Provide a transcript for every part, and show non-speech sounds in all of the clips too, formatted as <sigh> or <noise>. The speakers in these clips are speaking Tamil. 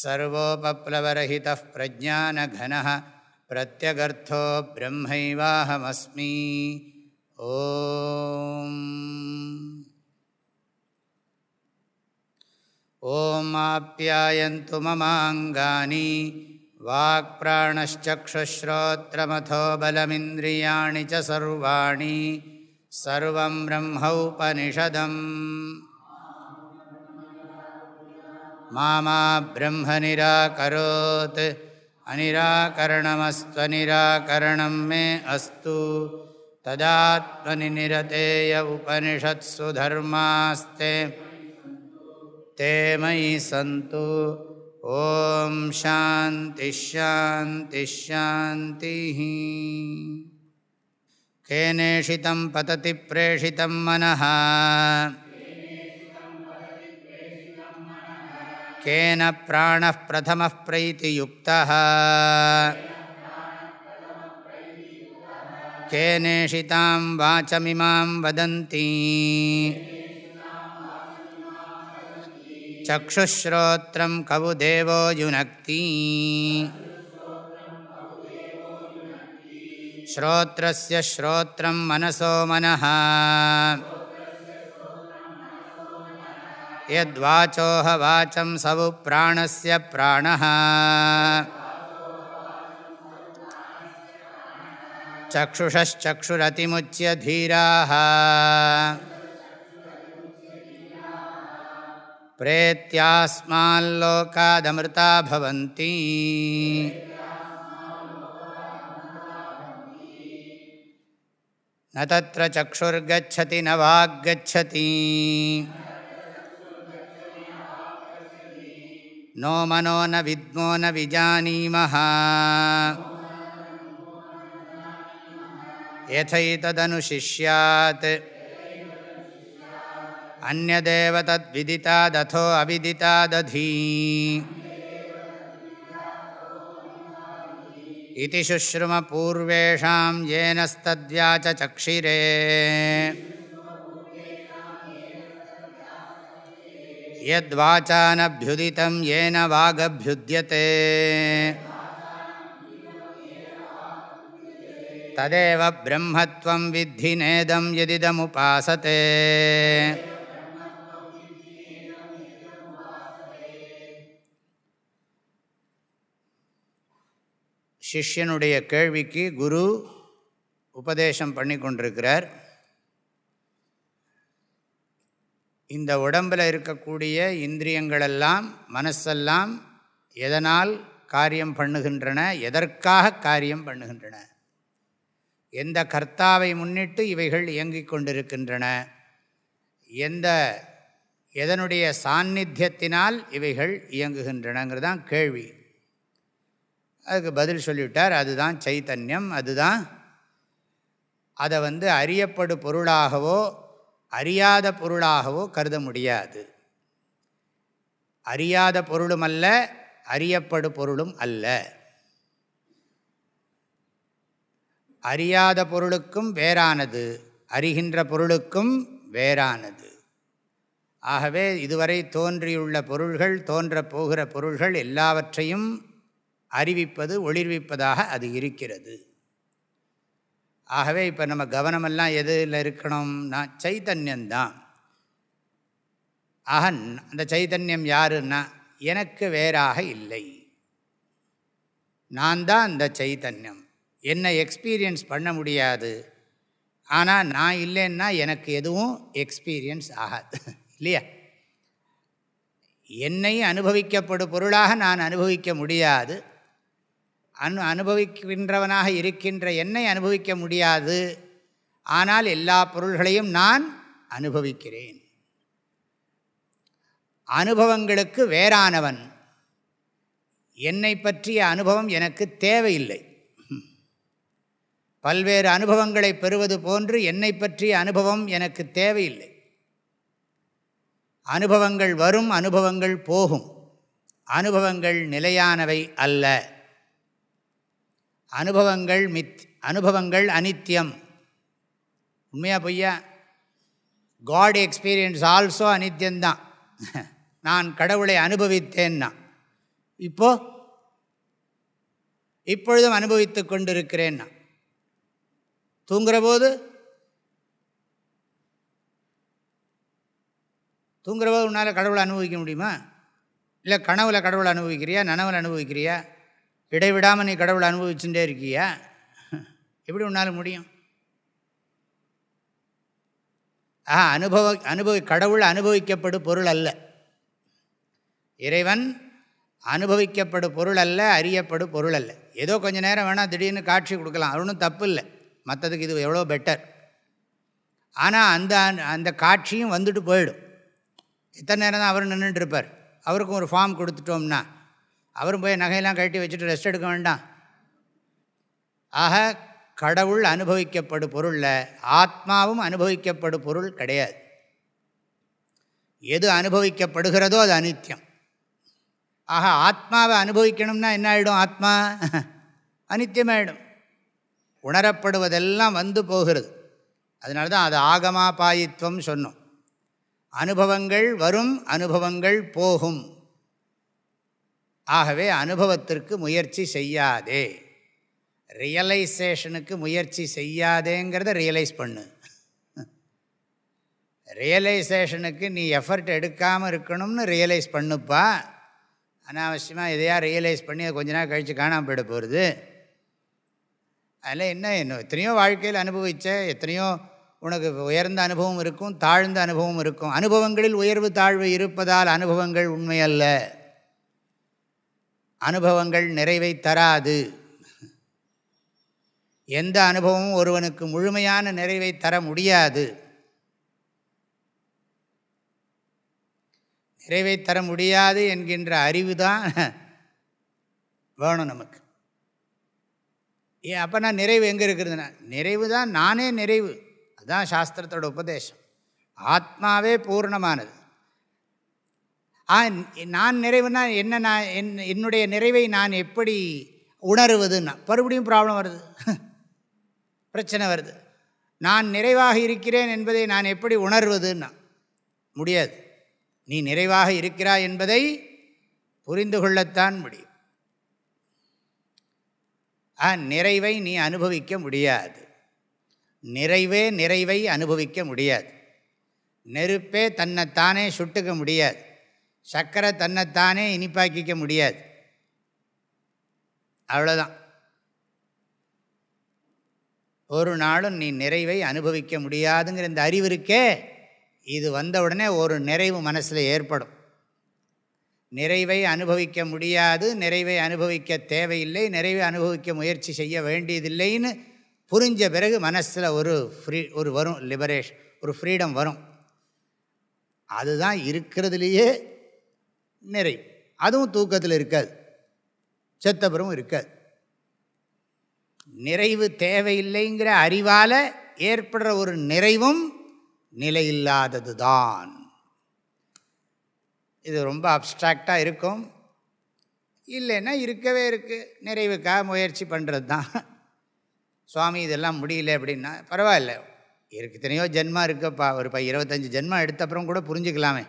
सर्वोपप्लवरहितः प्रज्ञानघनः प्रत्यगर्थो ब्रह्मैवाहमस्मि ॐ ॐ आप्यायन्तु ममाङ्गानि वाक्प्राणश्चक्षुश्रोत्रमथो बलमिन्द्रियाणि च सर्वाणि सर्वं ब्रह्मौपनिषदम् மாமா பிரம்ம நிராகரோத் அனிராகரணமஸ்வனிராகரணம் மே அஸ்து. ததாத்மனி நிரதேய உபனிஷத்சு தர்மாஸ்தே. தேமயி சந்து. ஓம் சாந்தி ஷாந்தி ஷாந்தி கேனேஷிதம் केन प्राणः प्रथमः प्रैतियुक्तः। केनेषितां वाचमिमां वदन्ति। चक्षुश्रोत्रं कवुदेवो युनक्ति। श्रोत्रस्य श्रोत्रं मनसो मनः। यद्वाचोह वाचं सवु प्राणस्य प्राणः चक्षुषश्चक्षुरतिमुच्य धीराः प्रेत्यास्माल्लोकादमृता भवन्ति न तत्र चक्षुर्गच्छति न वाग्गच्छति नो मनो न विद्मो न विजानीमः यथैतदनुशिष्यात् अन्यदेव तद्विदितादथो अविदितादधी इति शुश्रुमपूर्वेषां येनस्तद्व्याचचक्षिरे यद्वाचानभ्युदितं येन वागभ्युद्यते तदेव ब्रह्मत्वं विद्धि नेदं यदिदमुपासते சிஷ்யனுடைய கேள்விக்கு குரு உபதேசம் பண்ணி கொண்டிருக்கிறார் இந்த உடம்பில் இருக்கக்கூடிய இந்திரியங்களெல்லாம் மனசெல்லாம் எதனால் காரியம் பண்ணுகின்றன எதற்காக காரியம் பண்ணுகின்றன? எந்த கர்த்தாவை முன்னிட்டு இவைகள் இயங்கிக் கொண்டிருக்கின்றன? எந்த எதனுடைய சாநித்தியத்தினால் இவைகள் இயங்குகின்றனங்கிறது தான் கேள்வி. அதுக்கு பதில் சொல்லிவிட்டார் அதுதான் சைத்தன்யம் அதுதான் அதை வந்து அறியப்படு பொருளாகவோ அறியாத பொருளாகவோ கருத முடியாது. அறியாத பொருளும் அல்ல அறியப்படு பொருளும் அல்ல. அறியாத பொருளுக்கும் வேறானது அறிகின்ற பொருளுக்கும் வேறானது. ஆகவே இதுவரை தோன்றியுள்ள பொருள்கள் தோன்ற போகிற பொருள்கள் எல்லாவற்றையும் அறிவிப்பது ஒளிர்விப்பதாக அது இருக்கிறது. ஆகவே இப்போ நம்ம கவனமெல்லாம் எதில் இருக்கணும்னா சைத்தன்யந்தான் அகன் அந்த சைத்தன்யம் யாருன்னா எனக்கு வேறாக இல்லை. நான் தான் அந்த சைத்தன்யம் என்னை எக்ஸ்பீரியன்ஸ் பண்ண முடியாது. ஆனால் நான் இல்லைன்னா எனக்கு எதுவும் எக்ஸ்பீரியன்ஸ் ஆகாது. <laughs> இல்லையா? என்னை அனுபவிக்கப்படும் பொருளாக நான் அனுபவிக்க முடியாது. அனு அனுபவிக்கின்றவனாக இருக்கின்ற என்னை அனுபவிக்க முடியாது. ஆனால் எல்லா பொருள்களையும் நான் அனுபவிக்கிறேன். அனுபவங்களுக்கு வேறானவன். என்னை பற்றிய அனுபவம் எனக்கு தேவையில்லை. பல்வேறு அனுபவங்களை பெறுவது போன்று என்னை பற்றிய அனுபவம் எனக்கு தேவையில்லை. அனுபவங்கள் வரும் அனுபவங்கள் போகும். அனுபவங்கள் நிலையானவை அல்ல. அனுபவங்கள் மித் அனுபவங்கள் அனித்தியம் உண்மையாக பொய்யா? காட் எக்ஸ்பீரியன்ஸ் ஆல்சோ அனித்தியந்தான் நான் கடவுளை அனுபவித்தேன்னா. இப்போ? இப்பொழுதும் அனுபவித்து கொண்டிருக்கிறேன்னா. தூங்குற போது தூங்குற போது உன்னால் கடவுளை அனுபவிக்க முடியுமா? இல்லை கனவில் கடவுளை அனுபவிக்கிறியா? நனவில் அனுபவிக்கிறியா? இடைவிடாமல் நீ கடவுளை அனுபவிச்சுட்டே இருக்கியா? எப்படி உன்னால் முடியும்? ஆ அனுபவ அனுபவி கடவுள் அனுபவிக்கப்படும் பொருள் அல்ல. இறைவன் அனுபவிக்கப்படும் பொருள் அல்ல அறியப்படும் பொருள் அல்ல. ஏதோ கொஞ்ச நேரம் வேணால் திடீர்னு காட்சி கொடுக்கலாம். அது ஒன்றும் தப்பு இல்லை. மற்றதுக்கு இது எவ்வளோ பெட்டர் ஆனால் அந்த அந்த காட்சியும் வந்துட்டு போயிடும். எத்தனை நேரம் தான் அவர் நின்றுட்டு இருப்பார். அவருக்கும் ஒரு ஃபார்ம் கொடுத்துட்டோம்னா. அவரும் போய் நகையெல்லாம் கழட்டி வச்சுட்டு ரெஸ்ட் எடுக்க வேண்டாம். ஆக கடவுள் அனுபவிக்கப்படும் பொருளில் ஆத்மாவும் அனுபவிக்கப்படும் பொருள் கிடையாது. எது அனுபவிக்கப்படுகிறதோ அது அனித்தியம் ஆக ஆத்மாவை அனுபவிக்கணும்னா என்ன ஆகிடும் ஆத்மா? <laughs> அனித்தியமாயிடும் உணரப்படுவதெல்லாம் வந்து போகிறது. அதனால தான் அது ஆகமாபாயித்வம் சொன்னோம். அனுபவங்கள் வரும் அனுபவங்கள் போகும். ஆகவே அனுபவத்திற்கு முயற்சி செய்யாதே. ரியலைசேஷனுக்கு முயற்சி செய்யாதேங்கிறத ரியலைஸ் பண்ணு. ரியலைசேஷனுக்கு நீ எஃபர்ட் எடுக்காமல் இருக்கணும்னு ரியலைஸ் பண்ணுப்பா. அனாவசியமாக எதையா ரியலைஸ் பண்ணி அதை கொஞ்ச நேரம் கழித்து காணாமல் போயிட போகிறது அதில் என்ன என்ன எத்தனையோ வாழ்க்கையில் அனுபவித்த எத்தனையோ உனக்கு உயர்ந்த அனுபவம் இருக்கும் தாழ்ந்த அனுபவம் இருக்கும். அனுபவங்களில் உயர்வு தாழ்வு இருப்பதால் அனுபவங்கள் உண்மையல்ல அனுபவங்கள் நிறைவை தராது. எந்த அனுபவமும் ஒருவனுக்கு முழுமையான நிறைவை தர முடியாது. நிறைவை தர முடியாது என்கின்ற அறிவு தான் வேணும் நமக்கு. ஏ அப்போ நான் நிறைவு எங்கே இருக்கிறதுனா நிறைவு தான் நானே நிறைவு. அதுதான் சாஸ்திரத்தோட உபதேசம். ஆத்மாவே பூர்ணமானது. ஆ நான் நிறைவுனா என்ன நான் என் என்னுடைய நிறைவை நான் எப்படி உணருவதுன்னா மறுபடியும் ப்ராப்ளம் வருது. <laughs> பிரச்சனை வருது. நான் நிறைவாக இருக்கிறேன் என்பதை நான் எப்படி உணர்வதுன்னா முடியாது. நீ நிறைவாக இருக்கிறாய் என்பதை புரிந்து கொள்ளத்தான் முடியும். ஆ நிறைவை நீ அனுபவிக்க முடியாது. நிறைவே நிறைவை அனுபவிக்க முடியாது. நெருப்பே தன்னைத்தானே சுட்டுக்க முடியாது. சர்க்கரை தன்னைத்தானே இனிப்பாக்கிக்க முடியாது. அவ்வளோதான் ஒரு நாளும் நீ நிறைவை அனுபவிக்க முடியாதுங்கிற இந்த அறிவு இருக்கே இது வந்த உடனே ஒரு நிறைவு மனசில் ஏற்படும். நிறைவை அனுபவிக்க முடியாது நிறைவை அனுபவிக்க தேவையில்லை நிறைவை அனுபவிக்க முயற்சி செய்ய வேண்டியதில்லைன்னு புரிஞ்ச பிறகு மனசில் ஒரு ஃப்ரீ ஒரு வரும் லிபரேஷன் ஒரு ஃப்ரீடம் வரும். அதுதான் இருக்கிறதுலையே நிறை. அதுவும் தூக்கத்தில் இருக்காது. செத்தப்புறம் இருக்காது. நிறைவு தேவையில்லைங்கிற அறிவால் ஏற்படுற ஒரு நிறைவும் நிலையில்லாதது தான் இது ரொம்ப அப்ட்ராக்டாக இருக்கும். இல்லைன்னா இருக்கவே இருக்குது நிறைவுக்காக முயற்சி பண்ணுறது தான் சுவாமி இதெல்லாம் முடியல அப்படின்னா பரவாயில்ல. இருக்கு இத்தனையோ ஜென்மா இருக்கப்பா. ஒரு இப்போ இருபத்தஞ்சி ஜென்மா எடுத்த அப்புறம் கூட புரிஞ்சுக்கலாமே.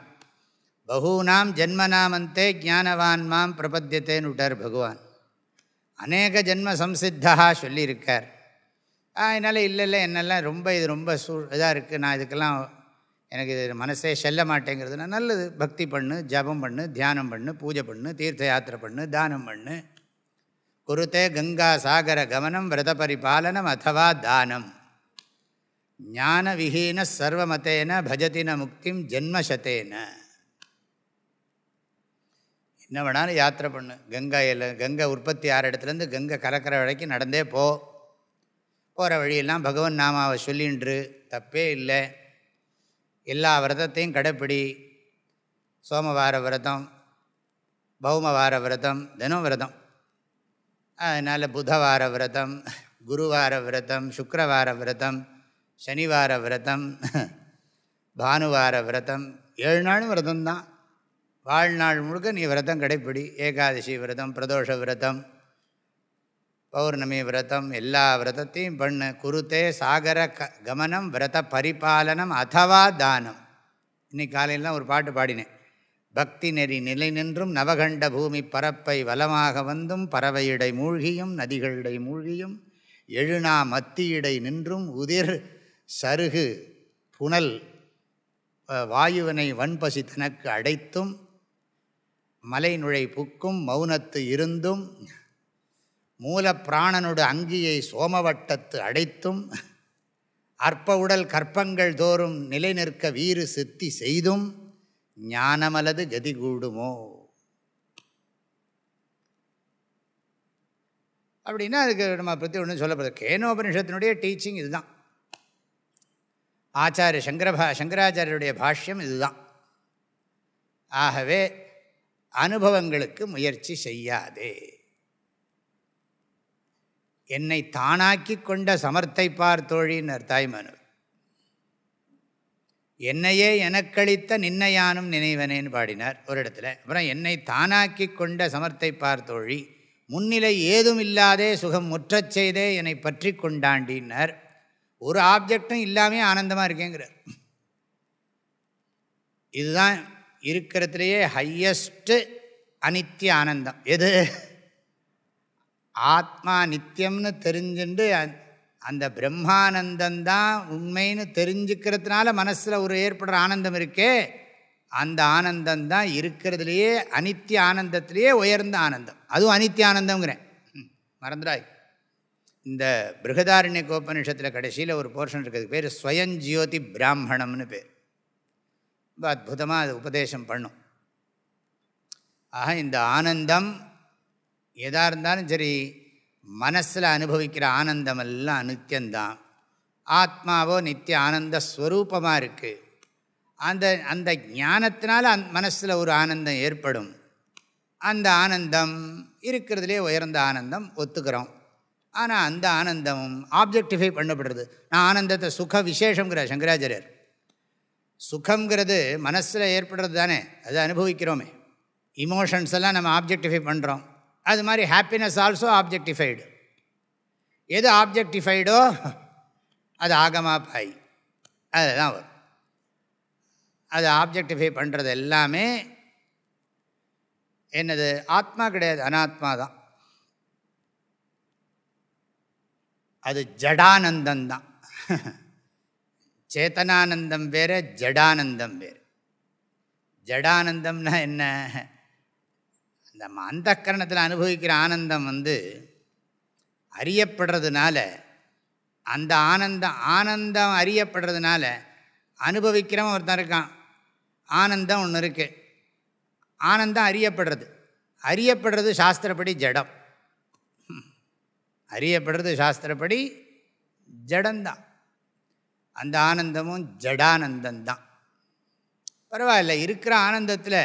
பகூனாம் ஜென்மநாமந்தே ஜானவான் மாம் பிரபத்தியத்தேன்னு விட்டார் பகவான். அநேக ஜென்ம சம்சித்தா சொல்லியிருக்கார். அதனால் இல்லை இல்லை என்னெல்லாம் ரொம்ப இது ரொம்ப சூ இதாக இருக்குது நான் இதுக்கெல்லாம் எனக்கு இது மனசே செல்ல மாட்டேங்கிறதுனா நல்லது பக்தி பண்ணு ஜபம் பண்ணு தியானம் பண்ணு பூஜை பண்ணு தீர்த்த யாத்திரை பண்ணு தானம் பண்ணு. குருத்தே கங்கா சாகர கமனம் விரத பரிபாலனம் அதவா தானம். ஞான விஹீன சர்வமத்தேன பஜதின முக்திம் ஜென்மசத்தேன. என்ன வேணாலும் யாத்திரை பண்ணு. கங்கையில் கங்கை உற்பத்தி ஆறு இடத்துலேருந்து கங்கை கலக்கிற வரைக்கும் நடந்தே போ. போகிற வழியெல்லாம் பகவன் நாமாவை சொல்லின்று. தப்பே இல்லை. எல்லா விரதத்தையும் கடைப்பிடி. சோமவார விரதம் பௌமவார விரதம் தினம் விரதம். அதனால் புதவார விரதம் குருவார விரதம் சுக்கரவார விரதம் சனிவார விரதம் பானுவார விரதம். ஏழு நாளும் விரதம்தான். வாழ்நாள் முழுக்க நீ விரதம் கடைப்பிடி. ஏகாதசி விரதம் பிரதோஷ விரதம் பௌர்ணமி விரதம் எல்லா விரதத்தையும் பண்ணு. குருத்தே சாகர க கமனம் விரத பரிபாலனம் அதவா தானம். இன்னைக்கு காலையிலாம் ஒரு பாட்டு பாடினேன். பக்தி நெறி நிலை நின்றும் நவகண்ட பூமி பரப்பை வலமாக வந்தும் பறவையிடை மூழ்கியும் நதிகளிடை மூழ்கியும் எழுநா மத்தியிடை நின்றும் உதிர் சருகு புனல் வாயுவினை வன்பசி தனக்கு அடைத்தும் மலை நுழை புக்கும் மௌனத்து இருந்தும் மூல பிராணனோடு அங்கியை சோமவட்டத்து அடைத்தும் அற்ப உடல் கற்பங்கள் தோறும் நிலை நிற்க வீறு சித்தி செய்தும் ஞானமலது கதி கூடுமோ அப்படின்னா அதுக்கு நம்ம பற்றி ஒன்றும் சொல்லப்படுது கேனோபனிஷத்தினுடைய டீச்சிங் இதுதான். ஆச்சாரிய சங்கரபா சங்கராச்சாரியருடைய பாஷ்யம் இதுதான். ஆகவே அனுபவங்களுக்கு முயற்சி செய்யாதே. என்னை தானாக்கி கொண்ட சமர்த்தை பார்த்தோழின்னர் தாய்மனு. என்னையே எனக்களித்த நின்னையானும் நினைவனேன்னு பாடினார் ஒரு இடத்துல. அப்புறம் என்னை தானாக்கி கொண்ட சமர்த்தை பார்த்தோழி முன்னிலை ஏதும் இல்லாதே சுகம் முற்றச் செய்தே என்னை பற்றி கொண்டாண்டினர் ஒரு ஆப்ஜெக்டும் இல்லாமே ஆனந்தமாக இருக்கேங்கிறார். இதுதான் இருக்கிறதுலையே ஹையஸ்ட்டு அனித்திய ஆனந்தம். எது? ஆத்மா நித்தியம்னு தெரிஞ்சுண்டு அந்த பிரம்மானந்தந்தான் உண்மைன்னு தெரிஞ்சுக்கிறதுனால மனசில் ஒரு ஏற்படுற ஆனந்தம் இருக்கே அந்த ஆனந்தந்தான் இருக்கிறதுலையே அனித்திய ஆனந்தத்திலேயே உயர்ந்த ஆனந்தம். அதுவும் அனித்திய ஆனந்தங்கிறேன் மறந்துடாய். இந்த பிருகதாரண்ய கோபனிஷத்தில் கடைசியில் ஒரு போர்ஷன் இருக்கிறது பேர் ஸ்வயஞ்சியோதி பிராமணம்னு பேர். ரொம்ப அற்புதமாக அது உபதேசம் பண்ணும். ஆக இந்த ஆனந்தம் எதாக இருந்தாலும் சரி மனசில் அனுபவிக்கிற ஆனந்தமெல்லாம் அனித்தியந்தான் ஆத்மாவோ நித்திய ஆனந்த ஸ்வரூபமாக இருக்குது அந்த அந்த ஞானத்தினால அந் மனசில் ஒரு ஆனந்தம் ஏற்படும். அந்த ஆனந்தம் இருக்கிறதுலே உயர்ந்த ஆனந்தம் ஒத்துக்கிறோம். ஆனால் அந்த ஆனந்தமும் ஆப்ஜெக்டிஃபை பண்ணப்படுறது. நான் ஆனந்தத்தை சுக விசேஷங்கிற சங்கராச்சாரியர் சுகங்கிறது மனசில் ஏற்படுறது தானே. அது அனுபவிக்கிறோமே. இமோஷன்ஸ் எல்லாம் நம்ம ஆப்ஜெக்டிஃபை பண்ணுறோம் அது மாதிரி ஹாப்பினஸ் ஆல்சோ ஆப்ஜெக்டிஃபைடு எது ஆப்ஜெக்டிஃபைடோ அது ஆகமா பாய். அதுதான் வரும். அது ஆப்ஜெக்டிஃபை பண்ணுறது எல்லாமே என்னது? ஆத்மா கிடையாது. அனாத்மா தான். அது ஜடானந்தந்தான். <laughs> சேத்தனானந்தம் வேறு ஜடானந்தம் வேறு. ஜடானந்தம்னா என்ன? அந்த அந்த கரணத்தில் அனுபவிக்கிற ஆனந்தம் வந்து அறியப்படுறதுனால அந்த ஆனந்தம் ஆனந்தம் அறியப்படுறதுனால அனுபவிக்கிறவன் ஒருத்தன் இருக்கான். ஆனந்தம் ஒன்று இருக்குது ஆனந்தம் அறியப்படுறது. அறியப்படுறது சாஸ்திரப்படி ஜடம். அறியப்படுறது சாஸ்திரப்படி ஜடந்தான். அந்த ஆனந்தமும் ஜடானந்தந்தான். பரவாயில்ல இருக்கிற ஆனந்தத்தில்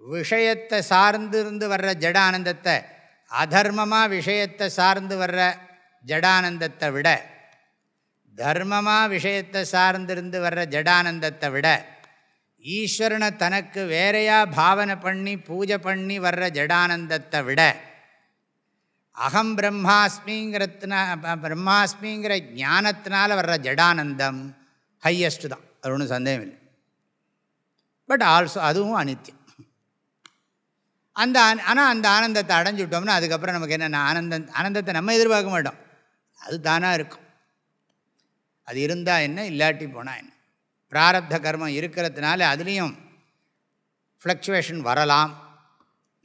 விஷயத்தை சார்ந்து இருந்து வர்ற ஜடானந்தத்தை அதர்மமாக விஷயத்தை சார்ந்து வர்ற ஜடானந்தத்தை விட தர்மமாக விஷயத்தை சார்ந்திருந்து வர்ற ஜடானந்தத்தை விட ஈஸ்வரனை தனக்கு வேறையாக பாவனை பண்ணி பூஜை பண்ணி வர்ற ஜடானந்தத்தை விட அகம் பிரம்மாஸ்மிங்கிறதுனா பிரம்மாஸ்மிங்கிற ஞானத்தினால் வர்ற ஜடானந்தம் ஹையஸ்ட்டு தான். அது ஒன்றும் சந்தேகம் இல்லை. பட் ஆல்சோ அதுவும் அனித்தியம் அந்த ஆனால் அந்த ஆனந்தத்தை அடைஞ்சுட்டோம்னா அதுக்கப்புறம் நமக்கு என்னென்ன ஆனந்தம் ஆனந்தத்தை நம்ம எதிர்பார்க்க மாட்டோம். அது தானாக இருக்கும். அது இருந்தால் என்ன இல்லாட்டி போனால் என்ன. பிராரப்த கர்மம் இருக்கிறதுனால அதுலேயும் ஃப்ளக்சுவேஷன் வரலாம்.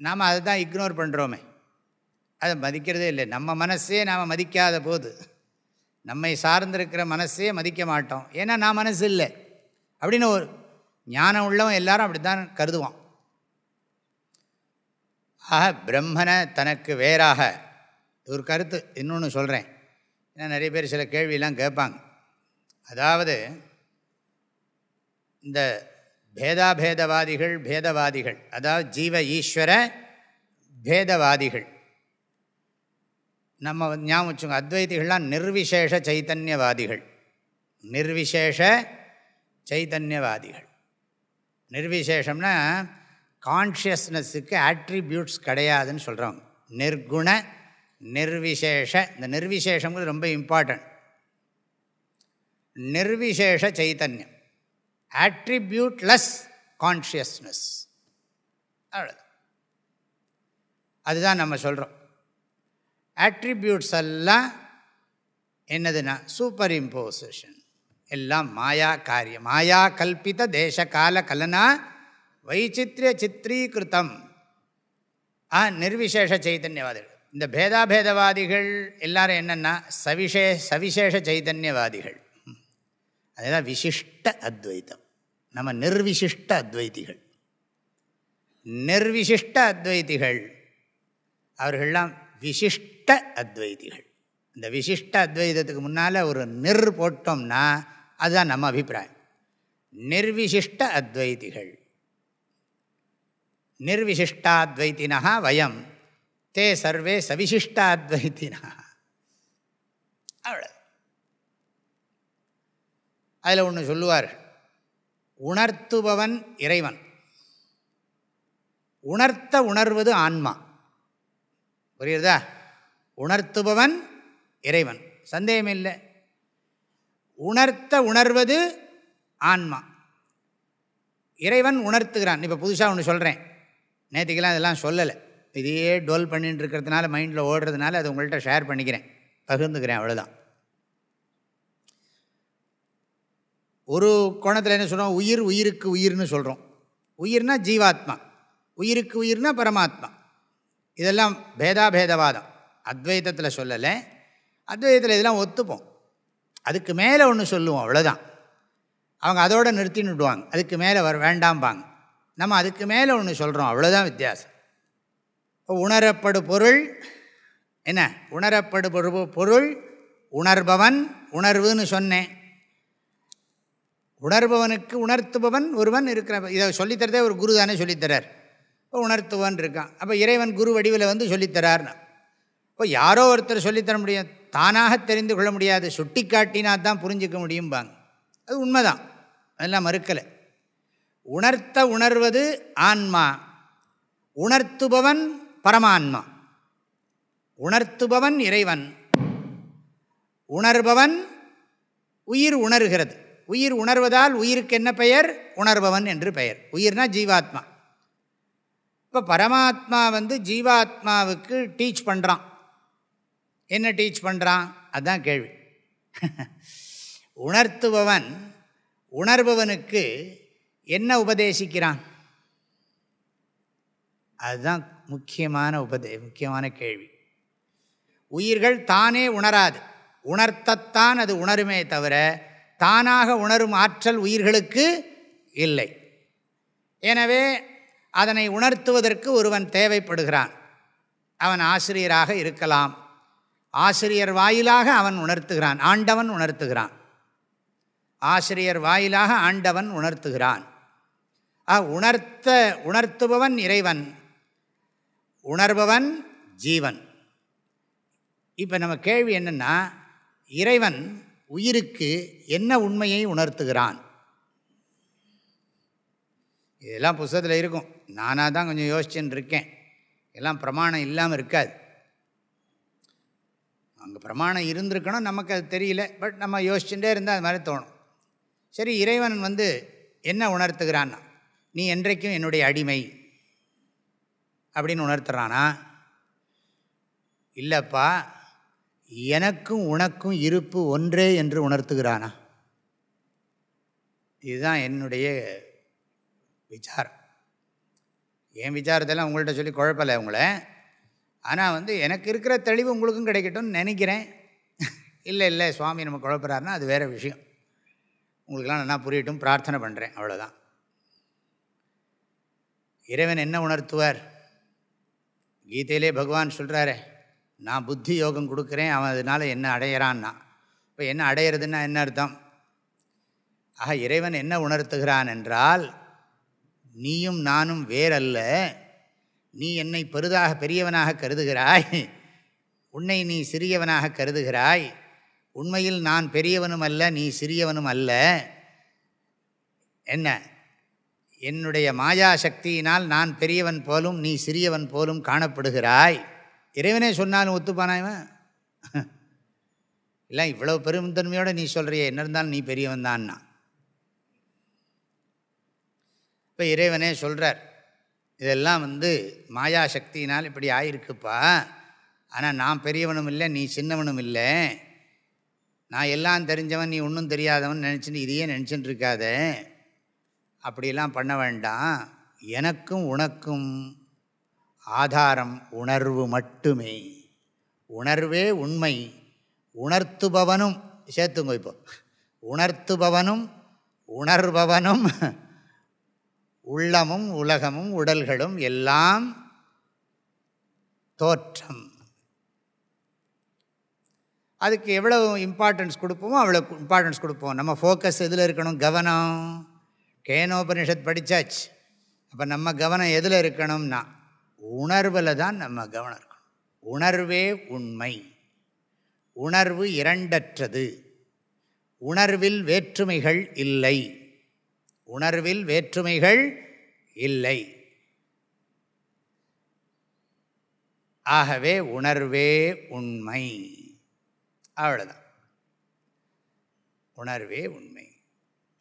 நாம் அதை தான் இக்னோர் பண்ணுறோமே அதை மதிக்கிறதே இல்லை. நம்ம மனசே நாம் மதிக்காத போது நம்மை சார்ந்திருக்கிற மனசே மதிக்க மாட்டோம். ஏன்னா நான் மனசு இல்லை. அப்படின்னு ஒரு ஞானம் உள்ளவன் எல்லாரும் அப்படி தான் கருதுவான். ஆக பிரம்மனை தனக்கு வேறாக ஒரு கருத்து. இன்னொன்று சொல்கிறேன் ஏன்னா நிறைய பேர் சில கேள்வியெல்லாம் கேட்பாங்க. அதாவது இந்த பேதாபேதவாதிகள் பேதவாதிகள். அதாவது ஜீவ ஈஸ்வர பேதவாதிகள். நம்ம ஞாபகம் வச்சுங்க அத்வைதிகள்லாம் நிர்விசேஷ சைத்தன்யவாதிகள். நிர்விசேஷ சைத்தன்யவாதிகள். நிர்விசேஷம்னா கான்ஷியஸ்னஸுக்கு ஆட்ரிபியூட்ஸ் கிடையாதுன்னு சொல்கிறவங்க நிர்குண நிர்விசேஷ இந்த நிர்விசேஷங்கிறது ரொம்ப இம்பார்ட்டன்ட் நிர்விசேஷ சைத்தன்யம். ஆட்ரிபியூட்லெஸ் கான்ஷியஸ்னஸ் அவ்வளோ அதுதான் நம்ம சொல்கிறோம் ஆட்ரிபியூட்ஸ் எல்லாம் என்னதுன்னா சூப்பர் இம்போசிஷன் எல்லாம் மாயா காரியம். மாயா கல்பித தேச கால கலனா வைச்சித்ய சித்திரீகிருத்தம். ஆ நிர்விசேஷ சைத்தன்யவாதிகள் இந்த பேதாபேதவாதிகள் எல்லாரும் என்னென்னா சவிசே சவிசேஷ சைத்தன்யவாதிகள் அதுதான் விசிஷ்ட அத்வைத்தம். நம்ம நிர்விசிஷ்ட அத்வைத்திகள். நிர்விசிஷ்ட அத்வைத்திகள். அவர்கள்லாம் விசிஷ்ட அத்வைதிகள். இந்த விசிஷ்ட அத்வைதத்துக்கு முன்னால் ஒரு நிர் போட்டோம்னா அதுதான் நம்ம அபிப்பிராயம். நிர்விசிஷ்ட அத்வைதிகள். நிர்விசிஷ்டாத்வைத்தினா வயம். தே சர்வே சவிசிஷ்டாத்வைத்தினா அவ்வளோ அதில் ஒன்று சொல்லுவார். உணர்த்துபவன் இறைவன். உணர்த்த உணர்வது ஆன்மா. புரியுறதா? உணர்த்துபவன் இறைவன். சந்தேகம் இல்லை உணர்த்த உணர்வது ஆன்மா. இறைவன் உணர்த்துகிறான். இப்போ புதுசாக ஒன்று சொல்கிறேன் நேற்றுக்கெல்லாம் இதெல்லாம் சொல்லலை. இதையே டோல் பண்ணிட்டு இருக்கிறதுனால மைண்டில் ஓடுறதுனால அதை உங்கள்கிட்ட ஷேர் பண்ணிக்கிறேன். பகிர்ந்துக்கிறேன் அவ்வளோதான் ஒரு கோணத்தில் என்ன சொல்கிறோம் உயிர் உயிருக்கு உயிர்னு சொல்கிறோம் உயிர்னா ஜீவாத்மா. உயிருக்கு உயிர்னா பரமாத்மா. இதெல்லாம் பேதாபேதவாதம். அத்வைத்தத்தில் சொல்லலை. அத்வைதத்தில் இதெல்லாம் ஒத்துப்போம். அதுக்கு மேலே ஒன்று சொல்லுவோம் அவ்வளோதான் அவங்க அதோடு நிறுத்தின்னு விடுவாங்க. அதுக்கு மேலே வர வேண்டாம்பாங்க. நம்ம அதுக்கு மேலே ஒன்று சொல்கிறோம் அவ்வளோதான் வித்தியாசம். உணரப்படு பொருள் என்ன? உணரப்படு பொருள் உணர்பவன் உணர்வுன்னு சொன்னேன். உணர்பவனுக்கு உணர்த்துபவன் ஒருவன் இருக்கிற இதை சொல்லித்தரதே ஒரு குரு தானே சொல்லித்தரார். இப்போ உணர்த்துவன் இருக்கான். அப்போ இறைவன் குரு வடிவில் வந்து சொல்லித்தரார்னா. இப்போ யாரோ ஒருத்தர் சொல்லித்தர முடியும். தானாக தெரிந்து கொள்ள முடியாது. சுட்டி காட்டினா தான் புரிஞ்சிக்க முடியும்பாங்க. அது உண்மைதான். அதெல்லாம் மறுக்கலை. உணர்த்த உணர்வது ஆன்மா. உணர்த்துபவன் பரமான்மா. உணர்த்துபவன் இறைவன். உணர்பவன் உயிர் உணர்கிறது. உயிர் உணர்வதால் உயிருக்கு என்ன பெயர்? உணர்பவன் என்று பெயர். உயிர்னா ஜீவாத்மா. இப்போ பரமாத்மா வந்து ஜீவாத்மாவுக்கு டீச் பண்ணுறான். என்ன டீச் பண்ணுறான் அதுதான் கேள்வி. உணர்த்துபவன் உணர்பவனுக்கு என்ன உபதேசிக்கிறான்? அதுதான் முக்கியமான உபதே முக்கியமான கேள்வி. உயிர்கள் தானே உணராது. உணர்த்தத்தான் அது உணருமே தவிர தானாக உணரும் ஆற்றல் உயிர்களுக்கு இல்லை. எனவே அதனை உணர்த்துவதற்கு ஒருவன் தேவைப்படுகிறான். அவன் ஆசிரியராக இருக்கலாம். ஆசிரியர் வாயிலாக அவன் உணர்த்துகிறான் ஆண்டவன் உணர்த்துகிறான். ஆசிரியர் வாயிலாக ஆண்டவன் உணர்த்துகிறான். ஆ உணர்த்த உணர்த்துபவன் இறைவன் உணர்பவன் ஜீவன். இப்போ நம்ம கேள்வி என்னென்னா இறைவன் உயிருக்கு என்ன உண்மையை உணர்த்துகிறான்? இதெல்லாம் புஸ்தகத்தில் இருக்கும். நானாக தான் கொஞ்சம் யோசிச்சுன்னு இருக்கேன். எல்லாம் பிரமாணம் இல்லாமல் இருக்காது. அங்கே பிரமாணம் இருந்திருக்கணும் நமக்கு அது தெரியல. பட் நம்ம யோசிச்சுட்டே இருந்தால் அது மாதிரி தோணும். சரி இறைவன் வந்து என்ன உணர்த்துகிறான்னா நீ என்றைக்கும் என்னுடைய அடிமை அப்படின்னு உணர்த்துறானா இல்லைப்பா எனக்கும் உனக்கும் இருப்பு ஒன்றே என்று உணர்த்துகிறானா. இதுதான் என்னுடைய விசாரம். என் விசாரத்தெல்லாம் உங்கள்கிட்ட சொல்லி குழப்பலை உங்களை. ஆனால் வந்து எனக்கு இருக்கிற தெளிவு உங்களுக்கும் கிடைக்கட்டும்னு நினைக்கிறேன். இல்லை இல்லை சுவாமி நம்ம குழப்பறாருன்னா அது வேறு விஷயம். உங்களுக்கெல்லாம் நல்லா புரியட்டும் பிரார்த்தனை பண்ணுறேன் அவ்வளோதான் இறைவன் என்ன உணர்த்துவார்? கீதையிலே பகவான் சொல்கிறாரே நான் புத்தி யோகம் கொடுக்குறேன் அவன் அதனால் என்ன அடையிறான்னா. இப்போ என்ன அடையிறதுன்னா என்ன அர்த்தம்? ஆக இறைவன் என்ன உணர்த்துகிறான் என்றால் நீயும் நானும் வேறல்ல நீ என்னை பெரிதாக பெரியவனாக கருதுகிறாய். உன்னை நீ சிறியவனாக கருதுகிறாய். உண்மையில் நான் பெரியவனும் அல்ல நீ சிறியவனும் அல்ல. என்ன? என்னுடைய மாயா சக்தியினால் நான் பெரியவன் போலும் நீ சிறியவன் போலும் காணப்படுகிறாய். இறைவனே சொன்னாலும் ஒத்துப்பானா இவன்? இல்லை இவ்வளோ பெருந்தன்மையோடு நீ சொல்கிறிய என்ன இருந்தாலும் நீ பெரியவன் தான்னா இப்போ இறைவனே சொல்கிறார் இதெல்லாம் வந்து மாயா சக்தியினால் இப்படி ஆயிருக்குப்பா. ஆனால் நான் பெரியவனும் இல்லை நீ சின்னவனும் இல்லை. நான் எல்லாம் தெரிஞ்சவன் நீ ஒன்றும் தெரியாதவன் நினச்சின்னு இதையே நினச்சிட்டு இருக்காத. அப்படிலாம் பண்ண வேண்டாம். எனக்கும் உனக்கும் ஆதாரம் உணர்வு மட்டுமே. உணர்வே உண்மை. உணர்த்துபவனும் சேர்த்துங்க இப்போ. உணர்த்துபவனும் உணர்பவனும் உள்ளமும் உலகமும் உடல்களும் எல்லாம் தோற்றம். அதுக்கு எவ்வளோ இம்பார்ட்டன்ஸ் கொடுப்போமோ அவ்வளோ இம்பார்ட்டன்ஸ் கொடுப்போம். நம்ம ஃபோக்கஸ் எதில் இருக்கணும்? கவனம். கேனோபனிஷத் படித்தாச்சு அப்போ நம்ம கவனம் எதில் இருக்கணும்னா உணர்வில் தான் நம்ம கவனம் இருக்கணும். உணர்வே உண்மை. உணர்வு இரண்டற்றது. உணர்வில் வேற்றுமைகள் இல்லை. உணர்வில் வேற்றுமைகள் இல்லை. ஆகவே உணர்வே உண்மை. அவ்வளோதான் உணர்வே உண்மை.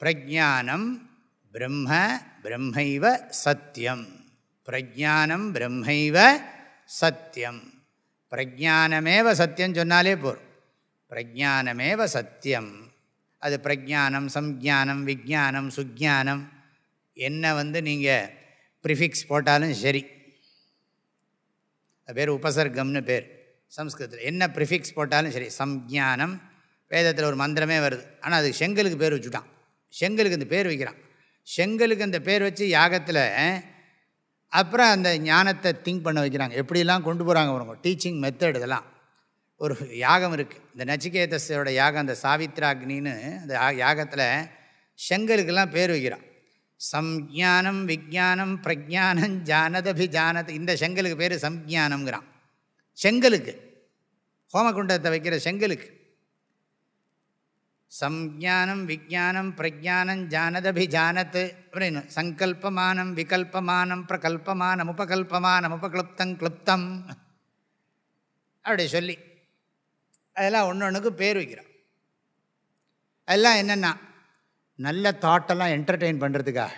பிரஜானம் பிரம்ம பிரம்மைவ சத்தியம் பிரஜானம் பிரம்மைவ சத்தியம் பிரஜானமேவ சத்தியம் சொன்னாலே போகும் பிரஜானமேவ சத்தியம் அது பிரஜானம் சம்ஜானம் விஜானம் சுஜானம். என்ன வந்து நீங்கள் ப்ரிஃபிக்ஸ் போட்டாலும் சரி. அது பேர் உபசர்க்கம்னு பேர். சம்ஸ்கிருதத்தில் என்ன ப்ரிஃபிக்ஸ் போட்டாலும் சரி. சம்ஜானம். வேதத்தில் ஒரு மந்திரமே வருது. ஆனால் அதுக்கு செங்கலுக்கு பேர் வச்சுட்டான். செங்கலுக்கு இந்த பேர் வைக்கிறான். செங்கலுக்கு அந்த பேர் வச்சு யாகத்தில் அப்புறம் அந்த ஞானத்தை திங்க் பண்ண வைக்கிறாங்க. எப்படிலாம் கொண்டு போகிறாங்க அவங்க டீச்சிங் மெத்தட் இதெல்லாம். ஒரு யாகம் இருக்குது இந்த நச்சிகேதஸோட யாகம் அந்த சாவித்ராக்னின்னு அந்த யாகத்தில் செங்கலுக்கெல்லாம் பேர் வைக்கிறான். சம்ஜானம் விஜானம் பிரஜானம் ஜானதபிஜானத் இந்த செங்கலுக்கு பேர் சம்ஜானம்ங்கிறான். செங்கலுக்கு. ஹோமகுண்டத்தை வைக்கிற செங்கலுக்கு. சம்ஜானம் விஜானம் பிரஜானம் ஜானதபிஜானத்து அப்படின்னு சங்கல்பமானம் விகல்பமானம் பிரகல்பமானம் உபகல்பமானம் உபக்ளுப்தம் கிளுப்தம் அப்படி சொல்லி அதெல்லாம் ஒன்று ஒன்றுக்கு பேர் வைக்கிறோம் அதெல்லாம் என்னென்னா நல்ல தாட்டெல்லாம் என்டர்டெயின் பண்ணுறதுக்காக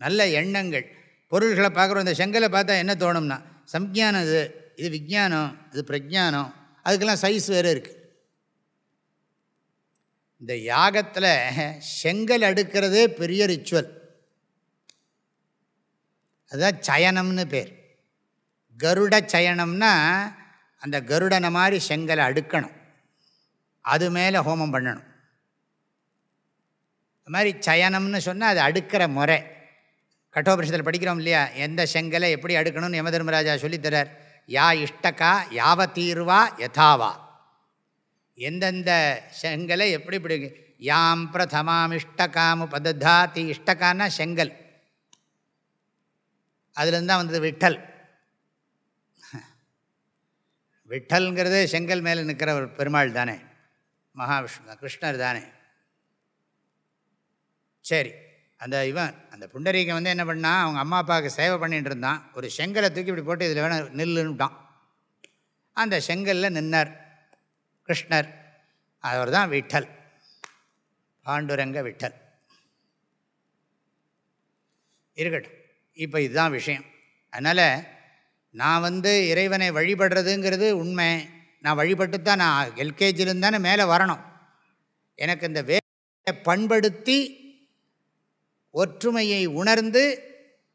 நல்ல எண்ணங்கள் பொருள்களை பார்க்குறோம். இந்த செங்கலை பார்த்தா என்ன தோணும்னா சம்ஜானம் இது இது விஜானம் இது பிரஜானம் அதுக்கெல்லாம் சைஸ் வேறு இருக்குது இந்த யாகத்தில் செங்கல் அடுக்கிறதே பெரிய ரிச்சுவல் அதுதான் சயனம்னு பேர். கருட சயனம்னா அந்த கருடனை மாதிரி செங்கலை அடுக்கணும். அது மேலே ஹோமம் பண்ணணும். அது மாதிரி சயனம்னு சொன்னால் அது அடுக்கிற முறை. கட்டோபரிஷத்தில் படிக்கிறோம் இல்லையா? எந்த செங்கலை எப்படி அடுக்கணும்னு யம தர்மராஜா சொல்லித்தரார் யா இஷ்டக்கா யாவ தீர்வா யதாவா. எந்தெந்த செங்கலை எப்படி இப்படி யாம் பிரதமாம் இஷ்டகாமு பதத்தாத்தி இஷ்டகான்னா செங்கல். அதுலேருந்து தான் வந்தது விட்டல். விட்டல்ங்கிறது செங்கல் மேலே நிற்கிற ஒரு பெருமாள் தானே. மகாவிஷ்ணு கிருஷ்ணர் தானே. சரி அந்த இவன் அந்த புண்டரீகம் வந்து என்ன பண்ணால் அவங்க அம்மா அப்பாவுக்கு சேவை பண்ணிகிட்டு இருந்தான். ஒரு செங்கலை தூக்கி இப்படி போட்டு இதில் வேணால் நில்லுன்னுட்டான் அந்த செங்கலில் நின்னார் கிருஷ்ணர். அவர் தான் விட்டல். பாண்டுரங்க விட்டல். இருக்கட்டும் இப்போ இதுதான் விஷயம். அதனால் நான் வந்து இறைவனை வழிபடுறதுங்கிறது உண்மை. நான் வழிபட்டு தான் நான் எல்கேஜிலேருந்து தானே மேலே வரணும். எனக்கு இந்த வேலையை பண்படுத்தி ஒற்றுமையை உணர்ந்து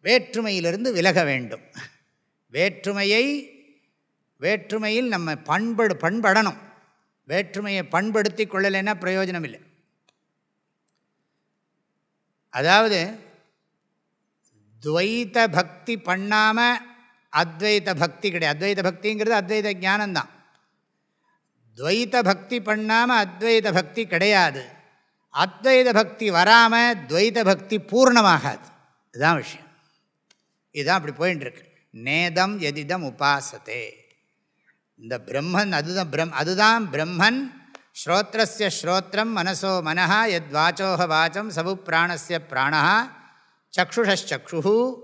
வேற்றுமையிலிருந்து விலக வேண்டும். வேற்றுமையை வேற்றுமையில் நம்ம பண்படு பண்படணும். வேற்றுமையை பண்படுத்தி கொள்ளலைன்னா பிரயோஜனம் இல்லை அதாவது துவைத்த பக்தி பண்ணாமல் அத்வைத பக்தி கிடையாது. அத்வைத பக்திங்கிறது அத்வைத ஞானந்தான் துவைத பக்தி பண்ணாமல் அத்வைத பக்தி கிடையாது. அத்வைத பக்தி வராமல் துவைத பக்தி பூர்ணமாகாது. இதுதான் விஷயம். இதுதான் அப்படி போயின்னு இருக்கு நேதம் எதிதம் உபாசத்தே இந்த பிரம்மன் அதுதான் பிரம் அதுதான் பிரம்மன். ஸ்ரோத்ரஸ்ய ஸ்ரோத்ரம் மனசோ மனஹா எத் வாச்சோக வாச்சம் சபு பிராணஸ்ய பிராணா சக்ஷுஷக்ஷு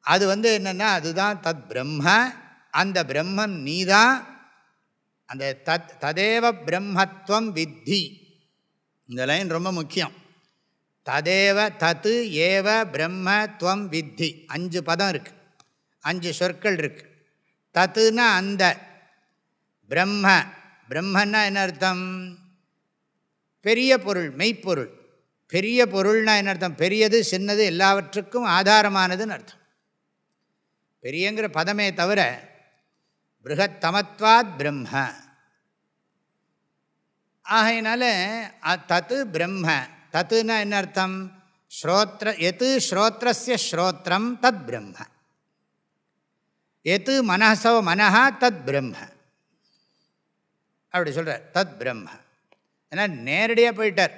அது வந்து என்னென்னா அதுதான் தத் பிரம்ம. அந்த பிரம்மன் நீதான் அந்த தத் ததேவ பிரம்மத்துவம் வித்தி. இந்த லைன் ரொம்ப முக்கியம். ததேவ தத்து ஏவ பிரம்ம துவம் வித்தி. அஞ்சு பதம் இருக்குது அஞ்சு சொற்கள் இருக்குது தத்துனா அந்த. பிரம்ம. பிரம்மன்னா என்ன அர்த்தம்? பெரிய பொருள் மெய்ப்பொருள். பெரிய பொருள்னா என்ன அர்த்தம்? பெரியது சின்னது எல்லாவற்றுக்கும் ஆதாரமானதுன்னு அர்த்தம். பெரியங்கிற பதமே தவிர பிருகத்தமத்வாத் பிரம்ம ஆகையினால தத்து பிரம்ம தத்துனா என்ன அர்த்தம்? ஸ்ரோத்ர எது ஸ்ரோத்ரஸ்ய ஸ்ரோத்திரம் தத் பிரம்ம எது மனசோ மனஹா தத் பிரம்ம அப்படி சொல்கிறார் தத் பிரம்ம ஏன்னா நேரடியாக போயிட்டார்.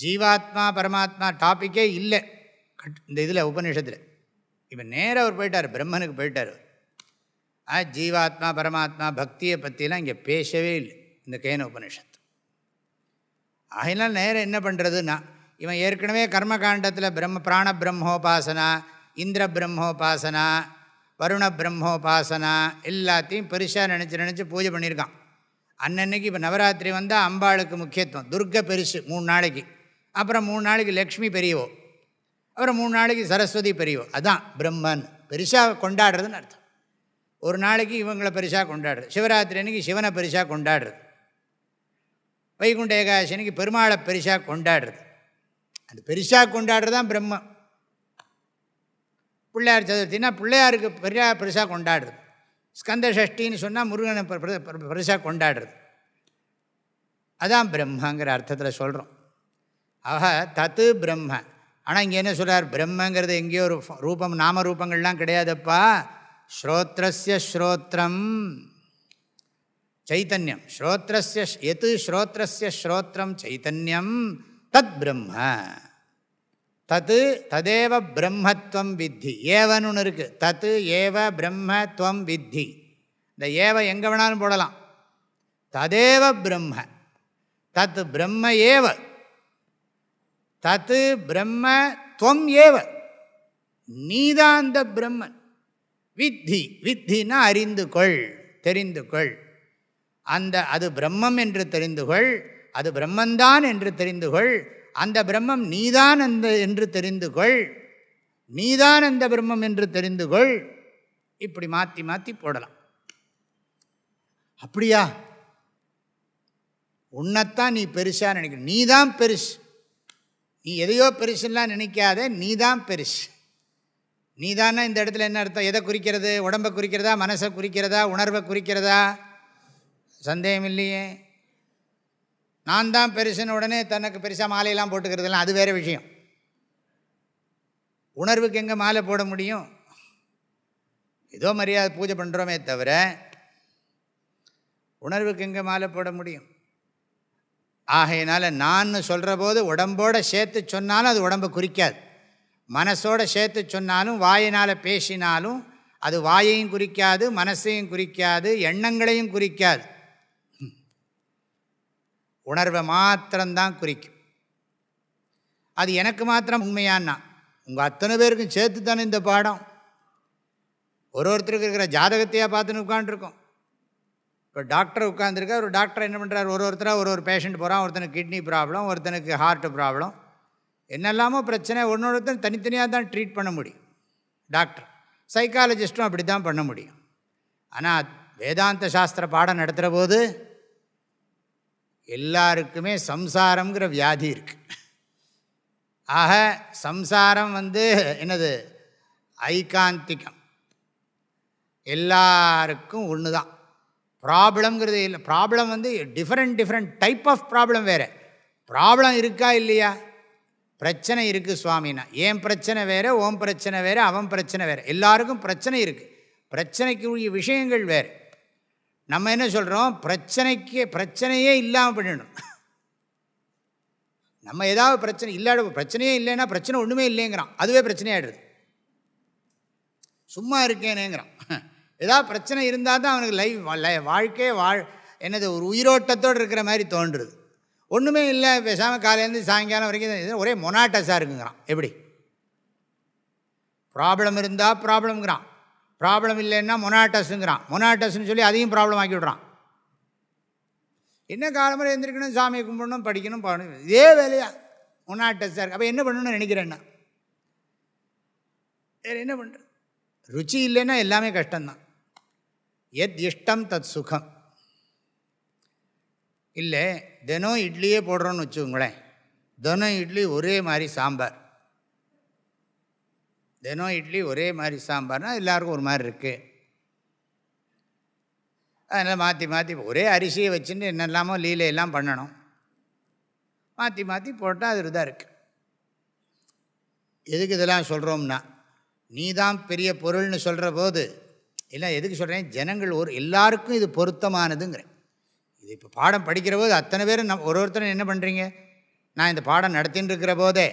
ஜீவாத்மா பரமாத்மா டாப்பிக்கே இல்லை. இந்த இதில் உபநிஷத்தில். இப்போ நேராக அவர் போயிட்டார் பிரம்மனுக்கு போயிட்டார் ஆ ஜீவாத்மா பரமாத்மா பக்தியை பற்றிலாம் இங்கே பேசவே இல்லை இந்த கேன உபனிஷத்து ஆகினால் நேரம் என்ன பண்ணுறதுன்னா இவன் ஏற்கனவே கர்மகாண்டத்தில் பிரம்ம பிராண பிரம்மோபாசனா இந்திர பிரம்மோபாசனா வருண பிரம்மோபாசனா எல்லாத்தையும் பெருசாக நினச்சி நினச்சி பூஜை பண்ணியிருக்கான். அன்னன்னைக்கு இப்போ நவராத்திரி வந்தால் அம்பாளுக்கு முக்கியத்துவம். துர்க பெருசு மூணு நாளைக்கு. அப்புறம் மூணு நாளைக்கு லக்ஷ்மி பெரியவோ அப்புறம் மூணு நாளைக்கு சரஸ்வதி பெரியவோ அதான் பிரம்மன். பெருசாக கொண்டாடுறதுன்னு அர்த்தம். ஒரு நாளைக்கு இவங்களை பெருசாக கொண்டாடுறது. சிவராத்திரி அன்னைக்கு சிவனை பெருசாக கொண்டாடுறது. வைகுண்ட ஏகாதசி அன்னைக்கு பெருமாளை பெருசாக கொண்டாடுறது. அந்த பெருசாக கொண்டாடுறது தான் பிரம்மம் பிள்ளையார் சதுர்த்தினா பிள்ளையாருக்கு பெரியா பெருசாக கொண்டாடுறது. ஸ்கந்த சஷ்டின்னு சொன்னால் முருகனை பெருசாக கொண்டாடுறது. அதான் பிரம்மங்கிற அர்த்தத்தில் சொல்கிறோம் ஆக தத்து பிரம்ம. ஆனால் இங்கே என்ன சொல்கிறார் பிரம்மங்கிறது எங்கேயோ ஒரு ரூபம் நாம ரூபங்கள்லாம் கிடையாதுப்பா. ஸ்ரோத்ரஸ்ய ஸ்ரோத்திரம் சைத்தன்யம் ஸ்ரோத்ரஸ்ய எது ஸ்ரோத்ரஸ்ய ஸ்ரோத்திரம் சைத்தன்யம் தத் பிரம்ம. தத்து ததேவ பிரம்மத்வம் வித்தி. ஏவன்னு ஒன்று இருக்குது தத்து ஏவ பிரம்மத்வம் வித்தி. இந்த ஏவ எங்கே வேணாலும் போடலாம். ததேவ பிரம்ம. தத் பிரம்ம ஏவ. தத்து பிரம்ம துவம் ஏவ. நீதான் அந்த பிரம்மன். வித்தி வித்தின்னா அறிந்து கொள் தெரிந்து கொள் அந்த அது பிரம்மம் என்று தெரிந்து கொள் அது பிரம்மந்தான் என்று தெரிந்து கொள் அந்த பிரம்மம் நீதான் அந்த என்று தெரிந்து கொள் நீதான் அந்த பிரம்மம் என்று தெரிந்து கொள் இப்படி மாற்றி மாற்றி போடலாம். அப்படியா? உன்னைத்தான் நீ பெருசாக நினைக்கிற நீ தான் பெருசு. நீ எதையோ பெருசுலாம் நினைக்காத நீ தான் பெருசு. நீ தானே இந்த இடத்துல என்ன அர்த்தம்? எதை குறிக்கிறது? உடம்பை குறிக்கிறதா? மனசை குறிக்கிறதா? உணர்வை குறிக்கிறதா? சந்தேகம் இல்லையே. நான் தான் பெருசுன்னு உடனே தனக்கு பெருசாக மாலையெல்லாம் போட்டுக்கிறதுலாம் அது வேறு விஷயம். உணர்வுக்கு எங்கே மாலை போட முடியும்? ஏதோ மரியாதை பூஜை பண்ணுறோமே தவிர உணர்வுக்கு எங்கே மாலை போட முடியும்? ஆகையினால் நான் சொல்கிற போது உடம்போடு சேர்த்து சொன்னாலும் அது உடம்பை குறிக்காது. மனசோட சேர்த்து சொன்னாலும் வாயினால் பேசினாலும் அது வாயையும் குறிக்காது மனசையும் குறிக்காது எண்ணங்களையும் குறிக்காது. உணர்வை மாத்திரம்தான் குறிக்கும். அது எனக்கு மாத்திரம் உண்மையான்னா உங்கள் அத்தனை பேருக்கும் சேர்த்து தானே இந்த பாடம்? ஒரு ஒருத்தருக்கு இருக்கிற ஜாதகத்தையாக பார்த்துன்னு உட்காந்துருக்கோம் இப்போ டாக்டர் உட்காந்துருக்கா ஒரு டாக்டர் என்ன பண்ணுறாரு ஒரு ஒருத்தராக ஒரு ஒரு பேஷண்ட் போகிறான் ஒருத்தனுக்கு கிட்னி ப்ராப்ளம் ஒருத்தனுக்கு ஹார்ட் ப்ராப்ளம் என்னெல்லாமோ பிரச்சனை ஒன்று தனித்தனியாக தான் ட்ரீட் பண்ண முடியும். டாக்டர் சைக்காலஜிஸ்ட்டும் அப்படி தான் பண்ண முடியும். ஆனால் வேதாந்த சாஸ்திர பாடம் நடத்துகிற போது எல்லாருக்குமே சம்சாரங்கிற வியாதி இருக்குது ஆக சம்சாரம் வந்து என்னது? ஐகாந்திகம். எல்லாருக்கும் ஒன்று தான் ப்ராப்ளம்ங்கிறது இல்லை. ப்ராப்ளம் வந்து different different type of problem வேறு. ப்ராப்ளம் இருக்கா இல்லையா? பிரச்சனை இருக்குது சுவாமினா ஏன் பிரச்சனை வேறு ஓம் பிரச்சனை வேறு அவன் பிரச்சனை வேறு. எல்லாருக்கும் பிரச்சனை இருக்குது பிரச்சனைக்கு உரிய விஷயங்கள் வேறு. நம்ம என்ன சொல்கிறோம் பிரச்சனைக்கு பிரச்சனையே இல்லாமல் பண்ணணும். நம்ம ஏதாவது பிரச்சனை இல்லாத பிரச்சனையே இல்லைன்னா பிரச்சனை ஒன்றுமே இல்லைங்கிறான். அதுவே பிரச்சனையாகிடுது சும்மா இருக்கேனேங்கிறான். ஏதாவது பிரச்சனை இருந்தால் தான் அவனுக்கு லைஃப் வாழ்க்கையே வாழ் என்னது ஒரு உயிரோட்டத்தோடு இருக்கிற மாதிரி தோன்றுறது ஒன்றுமே இல்லை பேசாமல் காலையிலேருந்து சாயங்காலம் வரைக்கும் ஒரே மொனாட்டஸாக இருக்குங்கிறான். எப்படி? ப்ராப்ளம் இருந்தால் ப்ராப்ளம்ங்கிறான் ப்ராப்ளம் இல்லைன்னா மொனாட்டஸுங்கிறான். மொனாட்டஸ்ன்னு சொல்லி அதையும் ப்ராப்ளம் ஆக்கி விட்றான். என்ன காலமுறை எழுந்திருக்கணும் சாமியை கும்பிடணும் படிக்கணும் பாடணும். இதே வேலையாக மொனாட்டஸாக இருக்குது அப்போ என்ன பண்ணணும்னு நினைக்கிறேன்னா வேறு என்ன பண்ணுறது ருச்சி இல்லைன்னா எல்லாமே கஷ்டம்தான். எத் இஷ்டம் தத் சுகம். இல்லை தினம் இட்லியே போடுறோன்னு வச்சுக்கோங்களேன். தினம் இட்லி ஒரே மாதிரி சாம்பார். தினம் இட்லி ஒரே மாதிரி சாம்பார்னால் எல்லாருக்கும் ஒரு மாதிரி இருக்குது அதனால் மாற்றி மாற்றி ஒரே அரிசியை வச்சுட்டு என்னெல்லாமோ லீலையெல்லாம் பண்ணணும். மாற்றி மாற்றி போட்டால் அது இதாக இருக்குது எதுக்கு இதெல்லாம் சொல்கிறோம்னா நீ தான் பெரிய பொருள்னு சொல்கிற போது இல்லை எதுக்கு சொல்கிறேன் ஜனங்கள் ஒரு எல்லாருக்கும் இது பொருத்தமானதுங்கிறேன் இது இப்போ பாடம் படிக்கிற போது அத்தனை பேரும் நம் ஒரு ஒருத்தரும் என்ன பண்ணுறீங்க நான் இந்த பாடம் நடத்தின்னு இருக்கிற போதே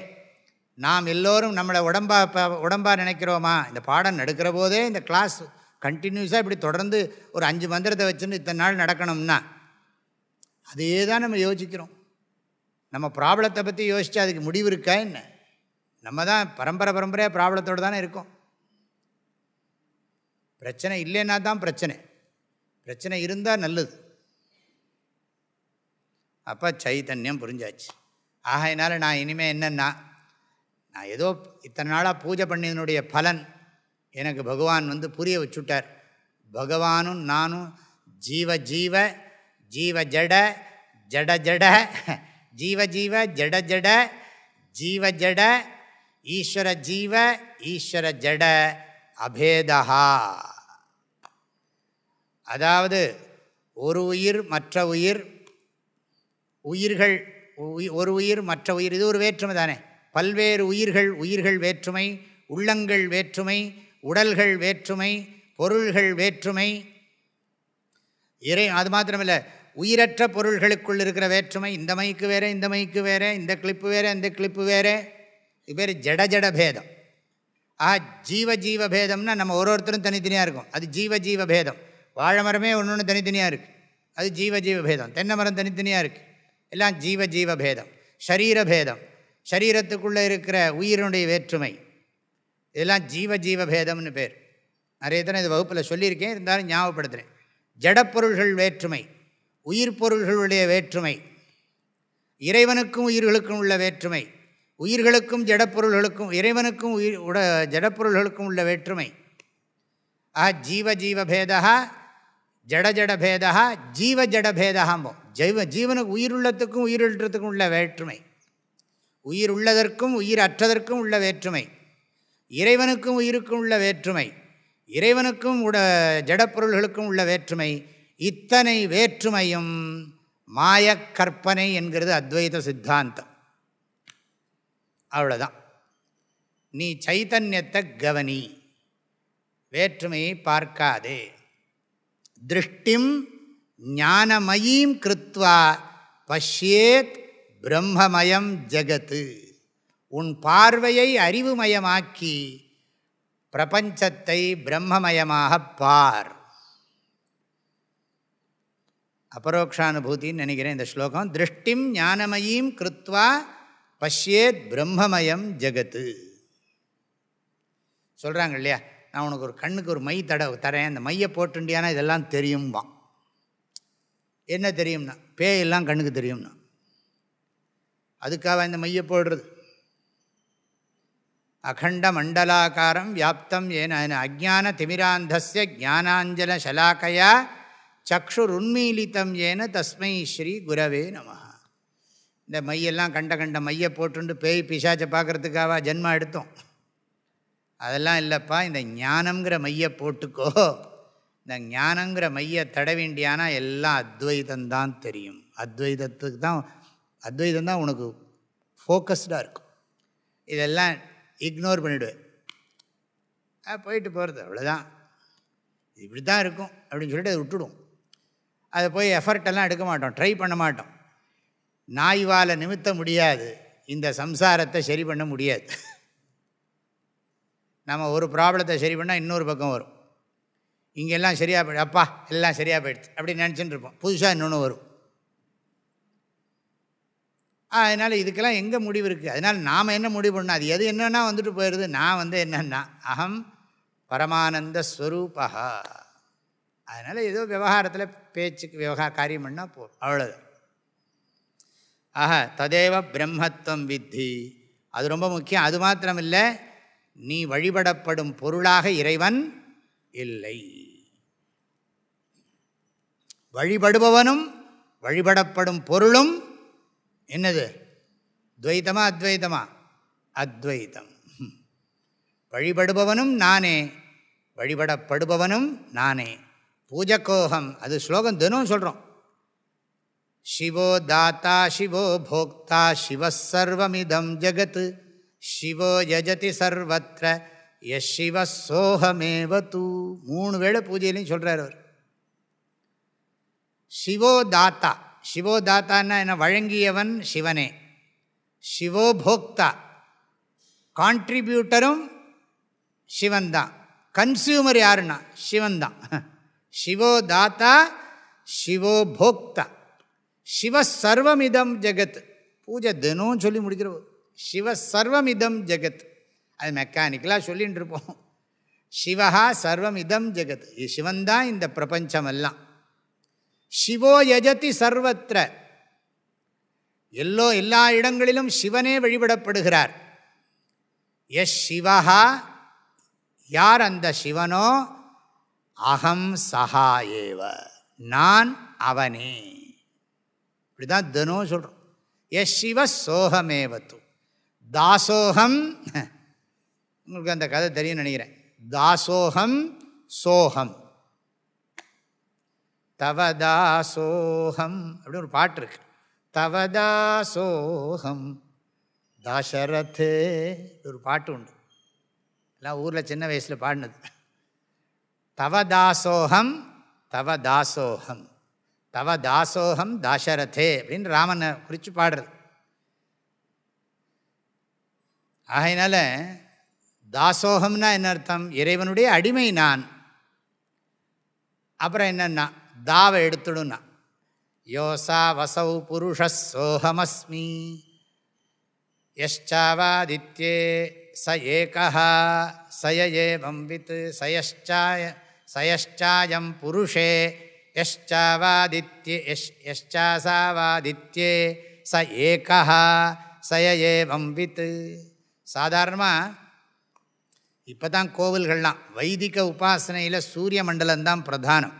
நாம் எல்லோரும் நம்மளை உடம்பா உடம்பாக நினைக்கிறோமா? இந்த பாடம் நடக்கிற போதே இந்த கிளாஸ் கண்டினியூஸாக இப்படி தொடர்ந்து ஒரு அஞ்சு மந்திரத்தை வச்சுன்னு இத்தனை நாள் நடக்கணும்னா அதே தான் நம்ம யோசிக்கிறோம். நம்ம ப்ராப்ளத்தை பற்றி யோசித்தா அதுக்கு முடிவு இருக்கா என்ன? நம்ம தான் பரம்பரை பரம்பரையாக ப்ராப்ளத்தோடு தானே இருக்கோம். பிரச்சனை இல்லைன்னா தான் பிரச்சனை. பிரச்சனை இருந்தால் நல்லது. அப்போ சைத்தன்யம் புரிஞ்சாச்சு. ஆகையினால நான் இனிமேல் என்னென்னா நான் ஏதோ இத்தனை நாளாக பூஜை பண்ணியதனுடைய பலன் எனக்கு பகவான் வந்து புரிய வச்சுட்டார். பகவானும் நானும் ஜீவ ஜீவ ஜீவ ஜட ஜட ஜட ஜீவ ஜீவ ஜட ஜட ஜீவ ஜட ஈஸ்வர ஜீவ ஈஸ்வர ஜட அபேதா அதாவது ஒரு உயிர் மற்ற உயிர் உயிர்கள் ஒரு உயிர் மற்ற உயிர் இது ஒரு வேற்றுமை தானே. பல்வேறு உயிர்கள் உயிர்கள் வேற்றுமை உள்ளங்கள் வேற்றுமை உடல்கள் வேற்றுமை பொருள்கள் வேற்றுமை. இறை அது மாத்திரமில்லை உயிரற்ற பொருள்களுக்குள் இருக்கிற வேற்றுமை இந்த மைக்கு வேறு இந்த மைக்கு வேறு இந்த கிளிப்பு வேறு இந்த கிளிப்பு வேறு. இது பேர் ஜட ஜட பேதம். ஆ ஜீவ ஜீவ பேதம்னா நம்ம ஒரு ஒருத்தரும் தனித்தனியாக இருக்கும். அது ஜீவ ஜீவ பேதம். வாழை மரமே ஒன்று ஒன்று தனித்தனியாக இருக்குது அது ஜீவ ஜீவ பேதம். தென்னை மரம் தனித்தனியாக இருக்குது எல்லாம் ஜீவ ஜீவ பேதம் ஷரீர பேதம் சரீரத்துக்குள்ளே இருக்கிற உயிரினுடைய வேற்றுமை. இதெல்லாம் ஜீவ ஜீவ பேதம்னு பேர். நிறைய தடவை இது வகுப்பில் சொல்லியிருக்கேன் இருந்தாலும் ஞாபகப்படுத்துகிறேன் ஜடப்பொருள்கள் வேற்றுமை உயிர் பொருள்களுடைய வேற்றுமை இறைவனுக்கும் உயிர்களுக்கும் உள்ள வேற்றுமை உயிர்களுக்கும் ஜடப்பொருள்களுக்கும் இறைவனுக்கும் உயிர் உட ஜடப்பொருள்களுக்கும் உள்ள வேற்றுமை. ஆ ஜீவ ஜீவ பேதா ஜட ஜட பேதா ஜீவ ஜட பேதாம்போம் ஜீவனுக்கு உயிருள்ளத்துக்கும் உயிரிழத்துக்கும் உள்ள வேற்றுமை. உயிர் உள்ளதற்கும் உயிர் அற்றதற்கும் உள்ள வேற்றுமை. இறைவனுக்கும் உயிருக்கும் உள்ள வேற்றுமை. இறைவனுக்கும் உட ஜடப்பொருள்களுக்கும் உள்ள வேற்றுமை. இத்தனை வேற்றுமையும் மாயக்கற்பனை என்கிறது அத்வைத சித்தாந்தம். அவ்வளோதான் நீ சைத்தன்யத்தை கவனி. வேற்றுமையை பார்க்காதே. திருஷ்டிம் ஞானமயீம் கிருத்வா பஷ்யேத் பிரம்மமயம் ஜகத்து உன் பார்வையை அறிவுமயமாக்கி பிரபஞ்சத்தை பிரம்மமயமாக பார். அபரோக்ஷானுபூத்தின்னு நினைக்கிறேன் இந்த ஸ்லோகம். திருஷ்டிம் ஞானமயீம் கிருத்வா பஷ்யேத் பிரம்மமயம் ஜகத்து சொல்கிறாங்க இல்லையா? நான் உனக்கு ஒரு கண்ணுக்கு ஒரு மை தட தரேன். அந்த மையை போட்டுண்டியானா இதெல்லாம் தெரியும்பான். என்ன தெரியும்னா பேயெல்லாம் கண்ணுக்கு தெரியும்னா. அதுக்காக இந்த மைய போடுறது. அகண்ட மண்டலாக்காரம் வியாப்தம் ஏன அஜான திமிராந்தஸ்ய ஜானாஞ்சல சலாக்கையா சக்ஷுருண்மீலித்தம் ஏன தஸ்மை ஸ்ரீ குரவே நம இந்த மையெல்லாம் கண்ட கண்ட மையை போட்டுண்டு பேய் பிசாச்சை பார்க்குறதுக்காக ஜென்மா எடுத்தோம். அதெல்லாம் இல்லைப்பா இந்த ஞானம்ங்கிற மைய போட்டுக்கோ. இந்த ஞானங்கிற மைய தடவேண்டியானா எல்லாம் அத்வைதந்தான் தெரியும். அத்வைதத்துக்கு தான் அத்வைதம் தான் உனக்கு ஃபோக்கஸ்டாக இருக்கும். இதெல்லாம் இக்னோர் பண்ணிவிடுவேன் போயிட்டு போகிறது அவ்வளோதான் இப்படி தான் இருக்கும் அப்படின்னு சொல்லிட்டு அதை விட்டுடும் அதை போய் எஃபர்ட்டெல்லாம் எடுக்க மாட்டோம் ட்ரை பண்ண மாட்டோம். நாய்வால் நிமித்த முடியாது இந்த சம்சாரத்தை சரி பண்ண முடியாது. நம்ம ஒரு ப்ராப்ளத்தை சரி பண்ணால் இன்னொரு பக்கம் வரும். இங்கெல்லாம் சரியாக போய்டு அப்பா எல்லாம் சரியாக போயிடுச்சு அப்படின்னு நினச்சிட்டு இருப்போம். புதுசாக இன்னொன்று வரும். அதனால் இதுக்கெல்லாம் எங்கே முடிவு இருக்குது அதனால் நாம் என்ன முடிவு பண்ணோம் அது எது என்னென்னா வந்துட்டு போயிடுது நான் வந்து என்னென்னா அகம் பரமானந்த ஸ்வரூபா அதனால் ஏதோ விவகாரத்தில் பேச்சுக்கு விவகார காரியம் பண்ணால் போ அவ்வளோது ஆஹா ததேவ பிரம்மத்துவம் வித்தி. அது ரொம்ப முக்கியம். அது மாத்திரம் இல்லை நீ வழிபடப்படும் பொருளாக இறைவன் இல்லை. வழிபடுபவனும் வழிபடப்படும் பொருளும் என்னது? துவைத்தமா அத்வைத்தமா? அத்வைத்தம். வழிபடுபவனும் நானே வழிபடப்படுபவனும் நானே. பூஜக்கோகம் அது ஸ்லோகம் தினம் சொல்கிறோம் சிவோ தாத்தா சிவோ போக்தா சிவசர்வமிதம் ஜகத் சிவோ யஜதி சர்வத்திர எஸ் சிவ சோகமேவ தூ மூணு வேளை பூஜையிலையும் சொல்கிறார் அவர். சிவோ தாத்தா சிவோ தாத்தான்னா என்ன? வழங்கியவன் சிவனே. சிவோ போக்தா கான்ட்ரிபியூட்டரும் சிவன்தான். கன்சியூமர் யாருன்னா? சிவன்தான். சிவோ தாத்தா சிவோ போக்தா சிவ சர்வமிதம் ஜெகத். பூஜை தினம் சொல்லி முடிக்கிற சிவ சர்வமிதம் ஜெகத். அது மெக்கானிக்கலாக சொல்லிகிட்டு இருப்போம் சிவஹா சர்வமிதம் ஜெகத். இது சிவன்தான் இந்த பிரபஞ்சமெல்லாம் சிவோ யஜதி சர்வத்திர எல்லோ எல்லா இடங்களிலும் சிவனே வழிபடப்படுகிறார். எஸ் சிவஹா யார் அந்த சிவனோ? அகம் சஹா ஏவ. நான் அவனே. இப்படிதான் தினம் சொல்கிறோம் எஸ் சிவ சோகமேவத்து. தாசோகம் உங்களுக்கு அந்த கதை தெரியும் நினைக்கிறேன். தாசோகம் சோகம். தவதாசோகம். அப்படின்னு ஒரு பாட்டு இருக்கு. தவதாசோகம். தாசரதே ஒரு பாட்டு உண்டு. எல்லாம் ஊரில் சின்ன வயசில் பாடினது. தவதாசோகம் தவதாசோகம். தவதாசோகம் தாசரதே அப்படின்னு ராமனை குறித்து பாடுறது. ஆகையினால தாசோகம்னா என்ன அர்த்தம்? இறைவனுடைய அடிமை நான். அப்புறம் என்னென்னா தாவை எடுத்துடும்னா யோசா வசௌ புருஷ சோகமஸ்மி யஷ்சாவாதித்யே ச ஏகா சய ஏவம் சயஷ்சாய சயஷ்சாயம் புருஷே யஷ்சாவாதித்யே யஷ் யஷ்சாசாவாதித்யே ச ஏகா சய ஏவம் சாதாரணமாக இப்போ தான் கோவில்கள்லாம் வைதிக உபாசனையில் சூரிய மண்டலம்தான் பிரதானம்.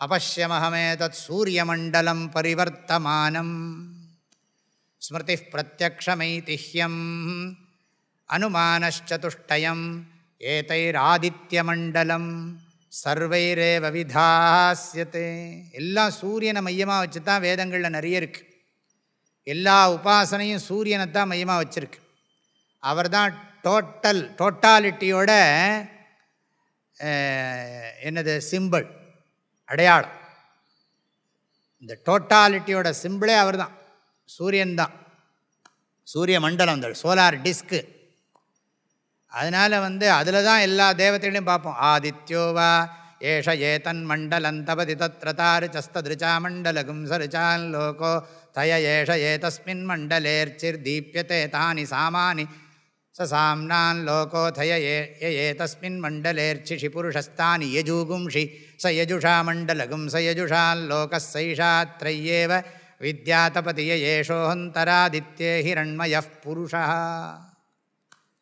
அபஷ்யமஹமே தத் சூரியமண்டலம் பரிவர்த்தமானம். ஸ்மிருதி பிரத்யக்ஷமைதிஹ்யம் அனுமானச்சதுஷ்டயம் ஏதைராதித்யமண்டலம் சர்வைரேவ விதாசியத்தே எல்லாம் சூரியனை மையமாக வச்சு தான் வேதங்களில் நிறைய இருக்குது எல்லா உபாசனையும் சூரியனை தான் மையமாக வச்சுருக்கு. அவர் தான் டோட்டல் டோட்டாலிட்டியோட என்னது சிம்பிள். அடையாளம். இந்த டோட்டாலிட்டியோட சிம்பிளே அவர் தான். சூரியன்தான் சூரிய மண்டலம் இந்த சோலார் டிஸ்க்கு அதனால் வந்து அதில் தான் எல்லா தேவத்தையும் பார்ப்போம். ஆதித்யோவா ஏஷ ஏதன் மண்டலம் தபதி தத்ரதாரு சஸ்ததிருச்சா மண்டலகும் சருச்சான் லோகோ தய ஏஷ ஏதஸ்மின் மண்டலேர்ச்சிர் தீபியத்தை தானி சாமானி. ச சாம்னான் லோகோதய ஏ ஏதஸ்மின் மண்டலேர்ச்சிஷி புருஷஸ்தானி யஜூகும்ஷி ச யஜுஷா மண்டலகும் ச யஜுஷால்லோகசைஷாத்ரையேவ வித்யாதபதிய ஏஷோஹந்தராதித்யே ஹிரண்மய புருஷா.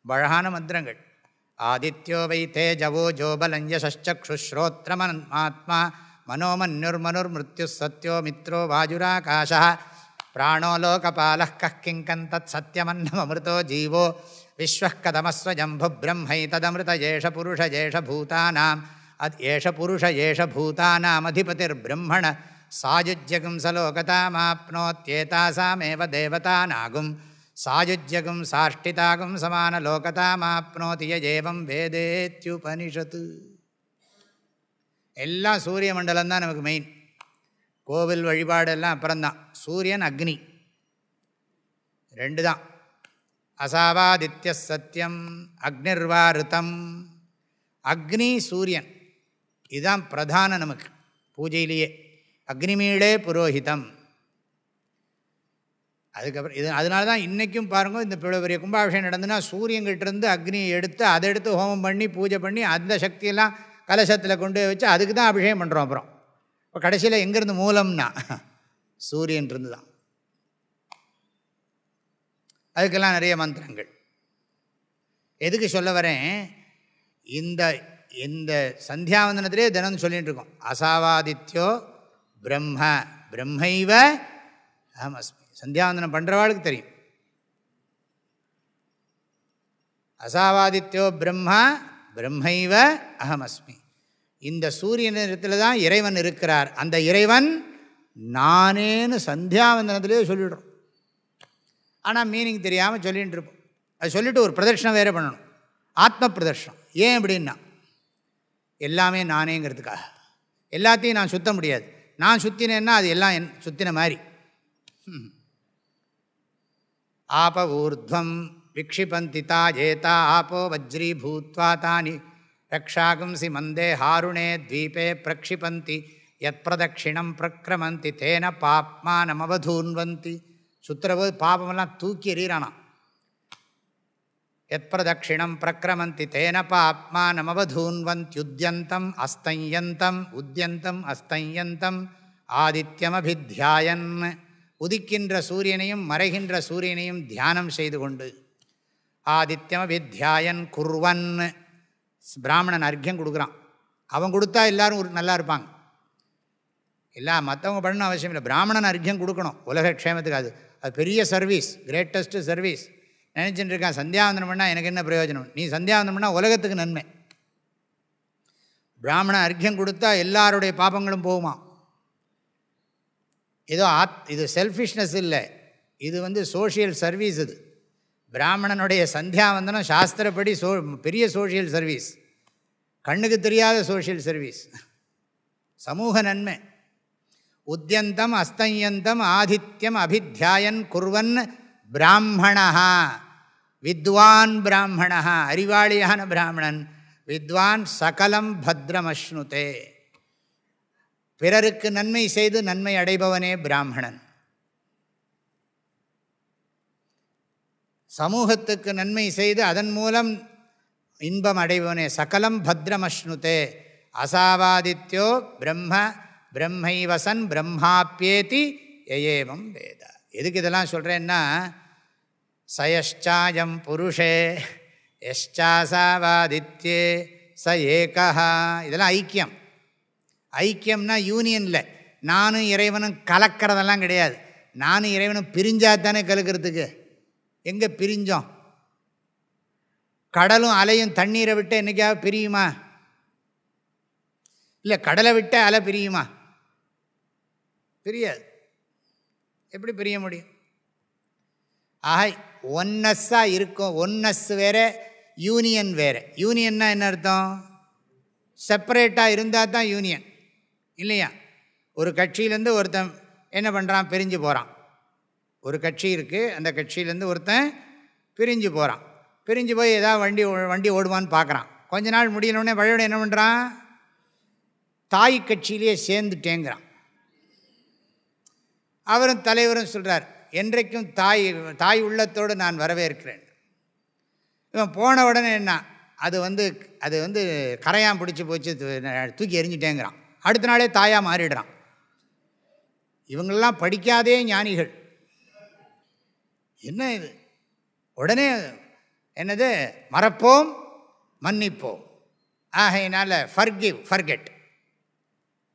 அழகான மந்திரங்கள். ஆதித்யோ வை தேஜவோ ஜோபலஞ்சசுஸ்ரோத்திரமன்மாத்மா மனோமன்யுர்மனுர்மிருத்யு சத்யோ மித்ரோ வாஜுராகாஷ பிராணோ லோகபால கிங்கன் தத் சத்தியமன்னமமிருதோ ஜீவோ விஸ்வக்கதமஸ்வஜம்புபிரம்மைதமிருதேஷ புருஷ ஏஷ பூதானாம் அத் ஏஷ புருஷ ஏஷ பூதானாம் அதிபதிர்பிரம்மண சாயுஜ்யகும் சலோகதாமாப்னோத்யேதாசாமேவ தேவதானாகும் சாயுஜ்யகும் சாஷ்டிதாகும் சமானலோகதாமாப்னோதி ஏவம் வேதேத்யுபனிஷத்து எல்லாம் சூரிய மண்டலம் தான் நமக்கு மெயின் கோவில் வழிபாடெல்லாம் அப்புறம்தான் சூரியன் அக்னி ரெண்டு தான் அசாவாதித்ய சத்தியம் அக்னிர்வாருத்தம் அக்னி சூரியன் இதுதான் பிரதான நமக்கு பூஜையிலேயே. அக்னிமீளே புரோஹிதம். அதுக்கப்புறம் இது அதனால தான் இன்றைக்கும் பாருங்கள் இந்த இவ்வளோ பெரிய கும்பாபிஷேகம் நடந்துன்னா சூரியன்கிட்டேருந்து அக்னியை எடுத்து அதை எடுத்து ஹோமம் பண்ணி பூஜை பண்ணி அந்த சக்தியெல்லாம் கலசத்தில் கொண்டு போய் வச்சு அதுக்கு தான் அபிஷேகம் பண்ணுறோம் அப்புறம். இப்போ கடைசியில் எங்கேருந்து மூலம்னா சூரியன் இருந்து தான். அதுக்கெல்லாம் நிறைய மந்திரங்கள். எதுக்கு சொல்ல வரேன்? இந்த இந்த சந்தியாவந்தனத்திலே தினம் சொல்லிகிட்டு இருக்கோம். அசாவாதித்யோ பிரம்ம பிரம்மைவ அஹமஸ்மி. சந்தியாவந்தனம் பண்ணுறவாளுக்கு தெரியும். அசாவாதித்யோ பிரம்மா பிரம்மைவ அகமஸ்மி இந்த சூரியனிடத்தில் தான் இறைவன் இருக்கிறார். அந்த இறைவன் நானேன்னு சந்தியாவந்தனத்திலே சொல்லிடுறோம். ஆனால் மீனிங் தெரியாமல் சொல்லிகிட்டு இருப்போம். அது சொல்லிவிட்டு ஒரு பிரதர்ஷனம் வேறு பண்ணணும். ஆத்ம பிரதர்ஷனம் ஏன் அப்படின்னா எல்லாமே நானேங்கிறதுக்காக. எல்லாத்தையும் நான் சுத்த முடியாது. நான் சுற்றினேன்னா அது எல்லாம் என் சுற்றின மாதிரி. ஆப ஊர்துவம் விக்ஷிபந்தி தாஜேதா ஆப்போ வஜ்ரி பூத்வா தானி. ரக்ஷாகும்சி மந்தே ஹாருணே த்வீபே பிரக்ஷிபந்தி. யத் பிரதட்சிணம் பிரக்ரமந்தி தேன பாப்மானமவதூன்வந்தி. சுத்துறபோது பாபமெல்லாம் தூக்கி எறிகிறானாம். எத் பிரதட்சிணம் பிரக்ரமந்தி தேன பாப்மானமவதூன்வந்த்யுத்யந்தம் அஸ்தயந்தம் உத்தியந்தம் அஸ்தயந்தம் ஆதித்யமபித்தியாயன் உதிக்கின்ற சூரியனையும் மறைகின்ற சூரியனையும் தியானம் செய்து கொண்டு ஆதித்யமபித்தியாயன் குர்வன். பிராமணன் அர்க்கியம் கொடுக்குறான். அவன் கொடுத்தா எல்லோரும் நல்லா இருப்பாங்க. எல்லா மற்றவங்க பண்ணணும் அவசியம் இல்லை. பிராமணன் அர்க்கியம் கொடுக்கணும். உலக க்ஷேமத்துக்கு அது அது பெரிய சர்வீஸ் கிரேட்டஸ்ட்டு சர்வீஸ் நினச்சிட்டு இருக்கான் சந்தியாவந்தனம் பண்ணால் எனக்கு என்ன பிரயோஜனம்? நீ சந்தியாவந்தனம் பண்ணால் உலகத்துக்கு நன்மை. பிராமண அர்க்கியம் கொடுத்தா எல்லாருடைய பாபங்களும் போகுமா ஏதோ ஆத் இது செல்ஃபிஷ்னஸ் இல்லை. இது வந்து சோஷியல் சர்வீஸ் இது. பிராமணனுடைய சந்தியாவந்தனம் சாஸ்திரப்படி சோ பெரிய சோஷியல் சர்வீஸ் கண்ணுக்கு தெரியாத சோஷியல் சர்வீஸ் சமூக நன்மை. உத்தியந்தம் அஸ்தயந்தம் ஆதித்யம் அபித்தியாயன் குர்வன் பிராமணா வித்வான் பிராமணா அறிவாளியான பிராமணன். வித்வான் சகலம் பத்ரமஸ்னுதே. பிறருக்கு நன்மை செய்து நன்மை அடைபவனே பிராமணன். சமூகத்துக்கு நன்மை செய்து அதன் மூலம் இன்பம் அடைபவனே சகலம் பத்ரமஸ்னுதே. அசாவாதித்யோ பிரம்ம பிரம்மைவசன் பிரம்மாப்பியேதி எயேவம் வேத. எதுக்கு இதெல்லாம் சொல்கிறேன்னா சயஷ்சாயம் புருஷே எஷ்சாசாவாதித்யே ச ஏகா இதெல்லாம் ஐக்கியம். ஐக்கியம்னா யூனியனில். நானும் இறைவனும் கலக்கிறதெல்லாம் கிடையாது. நானும் இறைவனும் பிரிஞ்சா தானே கலக்கிறதுக்கு? எங்கே பிரிஞ்சோம்? கடலும் அலையும் தண்ணீரை விட்டு என்றைக்காவது பிரியுமா? இல்லை கடலை விட்டு அலை பிரியுமா? பிரியாது எப்படி பிரிய முடியும்? ஆக ஒன்னஸ்ஸாக இருக்கும். ஒன்னஸ் வேறு யூனியன் வேறு. யூனியன்னா என்ன அர்த்தம்? செப்பரேட்டாக இருந்தால் தான் யூனியன் இல்லையா? ஒரு கட்சியிலேருந்து ஒருத்தன் என்ன பண்ணுறான் பிரிஞ்சு போகிறான் ஒரு கட்சி இருக்குது அந்த கட்சியிலேருந்து ஒருத்தன் பிரிஞ்சு போகிறான் பிரிஞ்சு போய் ஏதாவது வண்டி வண்டி ஓடுவான்னு பார்க்குறான் கொஞ்ச நாள் முடியலோடனே வழியோட என்ன பண்ணுறான் தாய் கட்சியிலேயே சேர்ந்துட்டேங்கிறான். அவரும் தலைவரும் சொல்கிறார் என்றைக்கும் தாய் தாய் உள்ளத்தோடு நான் வரவேற்கிறேன். இவன் போன உடனே என்ன அது வந்து அது வந்து கரையான் பிடிச்சி போச்சு தூக்கி எரிஞ்சிட்டேங்கிறான் அடுத்த நாளே தாயாக மாறிடுறான். இவங்களெல்லாம் படிக்காதே ஞானிகள். என்ன இது? உடனே என்னது? மறப்போம் மன்னிப்போம். ஆகையினால் ஃபர்கிவ் ஃபர்கெட்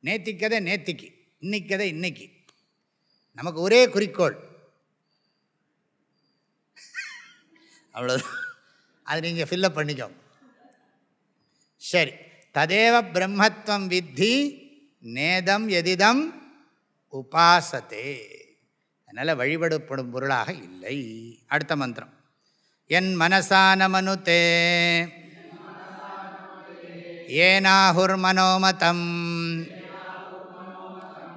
நேத்திக்கதை நேத்திக்கு இன்னைக்கதை இன்னைக்கு. நமக்கு ஒரே குறிக்கோள். அவ்வளோ அது நீங்கள் ஃபில்லப் பண்ணிக்கோ சரி. ததேவ பிரம்மத்வம் வித்தி நேதம் எதிதம் உபாசத்தே அதனால் வழிபடப்படும் பொருளாக இல்லை. அடுத்த மந்திரம். என் மனசான ஏனாகுர் மனோமதம்.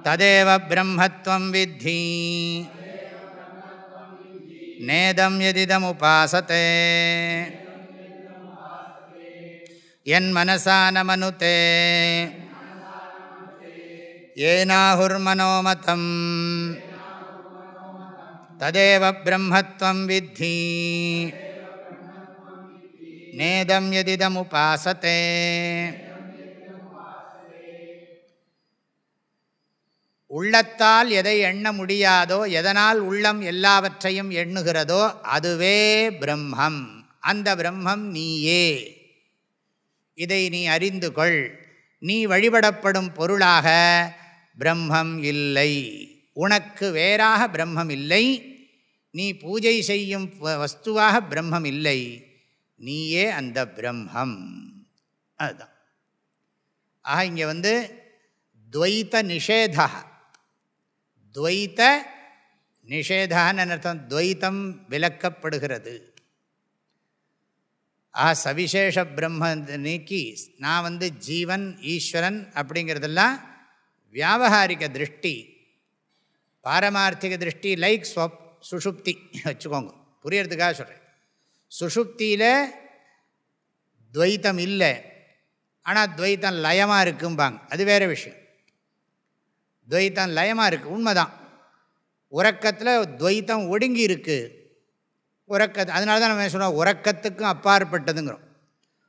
ததேவ பிரம்மத்வம் வித்தி நேதம் எதிதம் உபாசத்தே என் மனசானமனுதே ஏனாஹுர்மனோமதம் ததேவ பிரம்மத்வம் வித்தி நேதம் எதிதம் உள்ளத்தால் எதை எண்ண முடியாதோ எதனால் உள்ளம் எல்லாவற்றையும் எண்ணுகிறதோ அதுவே பிரம்மம். அந்த பிரம்மம் நீயே. இதை நீ அறிந்து கொள். நீ வழிபடப்படும் பொருளாக பிரம்மம் இல்லை. உனக்கு வேறாக பிரம்மம் இல்லை. நீ பூஜை செய்யும் வஸ்துவாக பிரம்மம் இல்லை. நீயே அந்த பிரம்மம். அதுதான். ஆக இங்கே வந்து துவைத்த நிஷேதா துவைத்த நிஷேதான்னு அர்த்தம்? துவைத்தம் விலக்கப்படுகிறது ஆ சவிசேஷ பிரம்ம நீக்கி நான் வந்து ஜீவன் ஈஸ்வரன் அப்படிங்கிறதெல்லாம் வியாபகாரிக திருஷ்டி பாரமார்த்திக திருஷ்டி லைக் ஸ்வப் சுஷுப்தி வச்சுக்கோங்க. புரியறதுக்காக சொல்கிறேன் சுஷுப்தியில் துவைத்தம் இல்லை. ஆனால் துவைத்தம் லயமாக இருக்கும்பாங்க. அது வேறு விஷயம். துவைத்தம் லயமாக இருக்குது உண்மைதான். உறக்கத்தில் துவைத்தம் ஒடுங்கி இருக்குது உறக்க அதனால தான் நம்ம சொல்கிறோம் உறக்கத்துக்கும் அப்பாற்பட்டதுங்கிறோம்.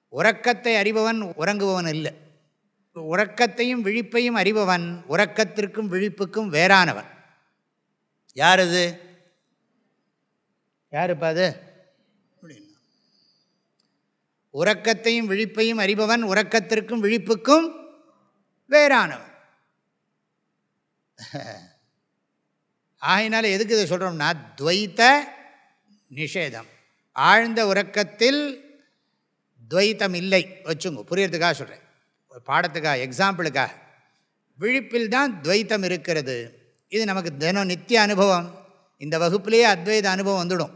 உறக்கத்தை அறிபவன் உறங்குபவன் இல்லை. உறக்கத்தையும் விழிப்பையும் அறிபவன் உறக்கத்திற்கும் விழிப்புக்கும் வேறானவன். யார் அது? யாருப்பா அது? உறக்கத்தையும் விழிப்பையும் அறிபவன் உறக்கத்திற்கும் விழிப்புக்கும் வேறானவன். <laughs> ஆகினால எதுக்கு இதை சொல்கிறோம்னா துவைத்த நிஷேதம். ஆழ்ந்த உறக்கத்தில் துவைத்தம் இல்லை. வச்சுங்க புரியறதுக்காக சொல்கிறேன் பாடத்துக்காக எக்ஸாம்பிளுக்காக விழிப்பில் தான் துவைத்தம் இருக்கிறது. இது நமக்கு தினம் நித்திய அனுபவம். இந்த வகுப்புலேயே அத்வைத அனுபவம் வந்துடும்.